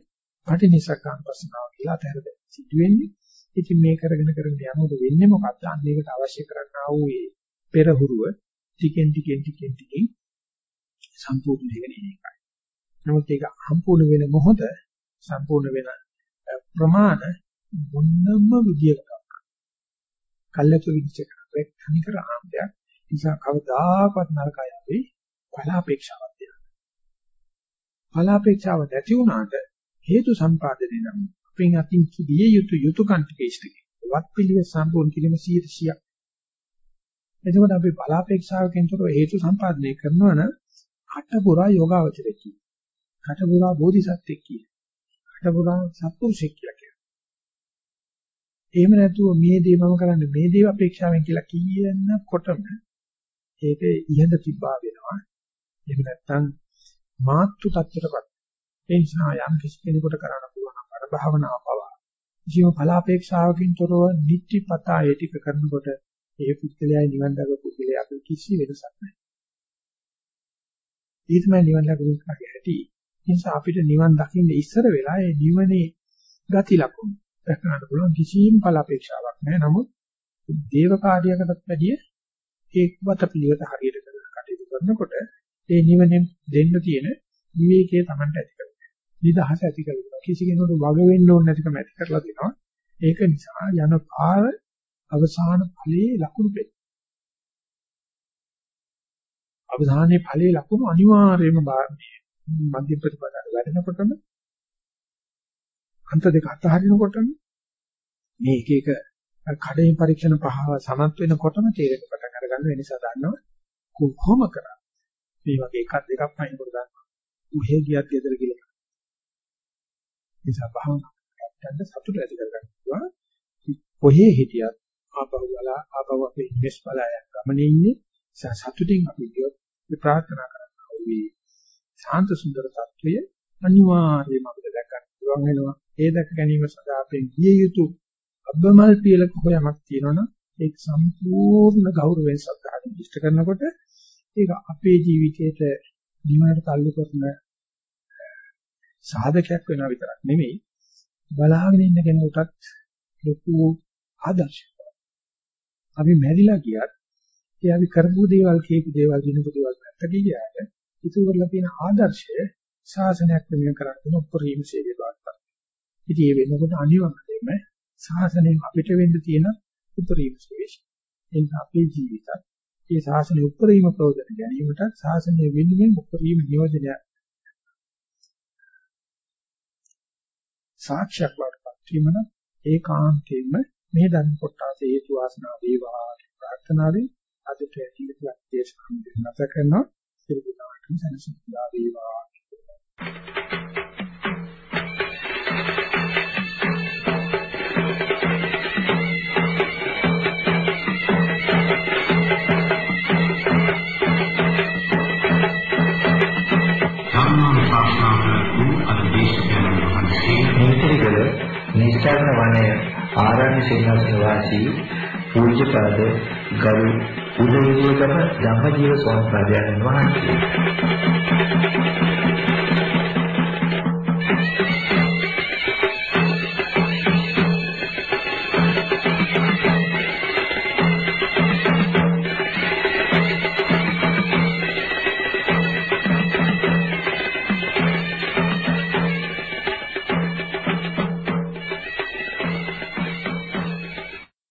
පටිනිසකම් ප්‍රශ්නාව කියලා අතහැර දෙන්න සිදු වෙන්නේ. ඉතින් මේ කරගෙන කරගෙන යනකොට වෙන්නේ මොකක්ද? අන්න ඒකට අවශ්‍ය කරන්නා වූ ඒ පෙරහුරුව ටිකෙන් ටිකෙන් ටිකෙන් ටිකෙන් සම්පූර්ණ වෙගෙන එකයි. නමුත් ඒක සම්පූර්ණ වෙන මොහොත සම්පූර්ණ වෙන ප්‍රමාණ මොන්නම විදියකට කල්ලාතු විදිහට කරන්නේ තනිකර ආම්දයක් නිසා කවදාකවත් නරකයි අපි බලාපේක්ෂාවක් දෙනවා. බලාපේක්ෂාව නැති වුණාට හේතු සම්පාදනය නම් අපෙන් අතින් කිවිය යුතු යුතුයකම් ටික ඉස්තිකේ. වත් පිළිවෙල සම්පූර්ණ කිරීම 100%ක්. එතකොට අපි බලාපේක්ෂාවකින් තොරව හේතු සම්පාදනය කරනවා නම් අටපුරා යෝගාවචරය කියන. අටපුරා බෝධිසත්වෙක් කියන. අටපුරා සත්පුරුෂෙක් කියලා කියනවා. එහෙම නැතුව මේ දේ මම කරන්නේ මේ දේ අපේක්ෂාවෙන් කියලා කියනකොටම ඒක ඉහඳ තිබ්බා වෙනවා. එහෙම නැත්නම් මාත්තු tattරපත්. ඒ නිසා යම් කිසි කෙනෙකුට කරන්න පුළුවන් අර භාවනාව පවා. ජීව බලාපේක්ෂාවකින් තොරව නිත්‍යපතා ඒ ටික කරනකොට ඒ පුද්ගලයායි නිවන් දක පුද්ගලයා අතර කිසි වෙනසක් නැහැ. ඒ තමයි නිවන් ලැබුණාගේ හැටි. ඒ නිසා අපිට නිවන් දකින්න ඉස්සර වෙලා ඒ නිවනේ ගති ලකුණු දැක්කනට පුළුවන් කිසිම බලාපේක්ෂාවක් නැහැ. නමුත් දේව කාර්යයකටත් වැඩිය ඒ වත පිළිවෙත හරියට කරලා කටයුතු කරනකොට ඒ නිවනෙන් දෙන්න තියෙන විවේකයේ Tamanට ඇති කරගන්න. නිදහස ඇති කරගන්නවා. කිසි කෙනෙකුට වග වෙන්න ඕනේ නැතිකම ඇති කරලා දෙනවා. ඒක නිසා යන පාර අවසාන ඵලයේ ලකුණු දෙන්න. අවසානයේ ඵලයේ ලකුණු අනිවාර්යයෙන්ම මධ්‍ය ප්‍රතිපදාවට වැඩෙනකොටම අන්ත දෙක අතහරිනකොටම මේ එක එක කඩේ පරීක්ෂණ පහව සමත් වෙනකොටම තේරෙන්න පටන් අරගන්න වෙන නිසා දන්නවා කොහොම කරා. මේ වගේ එකක් දෙකක් පයින් කොට ගන්නවා උහේ ගියත් ගෙදර කියලා නිසා භාවනාවට සතුට ඇති කරගන්න පුළුවන්. කොහේ හිටියත් ආපහු ගලා ආපහු අපේ ඉන්වෙස්ට් බලායන් ගමනේ ඉන්නේ. සතුටින් අපි කියොත් මේ ප්‍රාර්ථනා කරනවා. මේ ශාන්ත සුන්දර තත්වය අනිවාර්යයෙන්ම අපිට දැක ගන්න පුළුවන් වෙනවා ඒ දැක ගැනීම සඳහා අපෙන් ගිය යුතු අබ්බමල් පියලක හොයමක් තියෙනවනම් ඒක සම්පූර්ණ ගෞරවයෙන් සත්‍යාවෙන් ඉෂ්ට කරනකොට ඒක අපේ ජීවිතේට නිවනට تعلق කරන සාධකයක් වෙනවා විතරක් නෙමෙයි බලාගෙන ඉන්න කෙනෙකුටත් ලොකු ආදර්ශයක්. අපි මැරිලා ගියත් ඒ අපි කරපු දේවල් කියපු දේවල් දිනපු දේවල් පැත්තට ගියාට ඉතුරු කරලා තියෙන ආදර්ශය ශාසනයක් වෙන කරන්නේ උපරිම සේවය බවට. ඉතින් ඒ වෙනකොට අනිවාර්යයෙන්ම ශාසනයෙන් අපිට වෙන්න තියෙන උපරිම සේවය. එන්න අපේ ජීවිතත් මේ ශාසනය උපරිම ප්‍රයෝජන ගැනීමට ශාසනය වෙනුවෙන් උපරිම නියෝජනය සාක්ෂියක් වඩපත් වීම නම් ඒකාන්තයෙන්ම මේ ධර්ම කොටස හේතු වාසනා වේවා ප්‍රාර්ථනාවෙන් අදට ජීවිතයක් දේශනා නැත කරනවා සියලු දෙනාටම සනසිතා වේවා
නිස්සාරණ වනය ආරණ්‍ය සේනාසන වාසී පූජ්‍යපාද ගරු උදේවියකම ධම්මජීව ස්වාමීන් වහන්සේ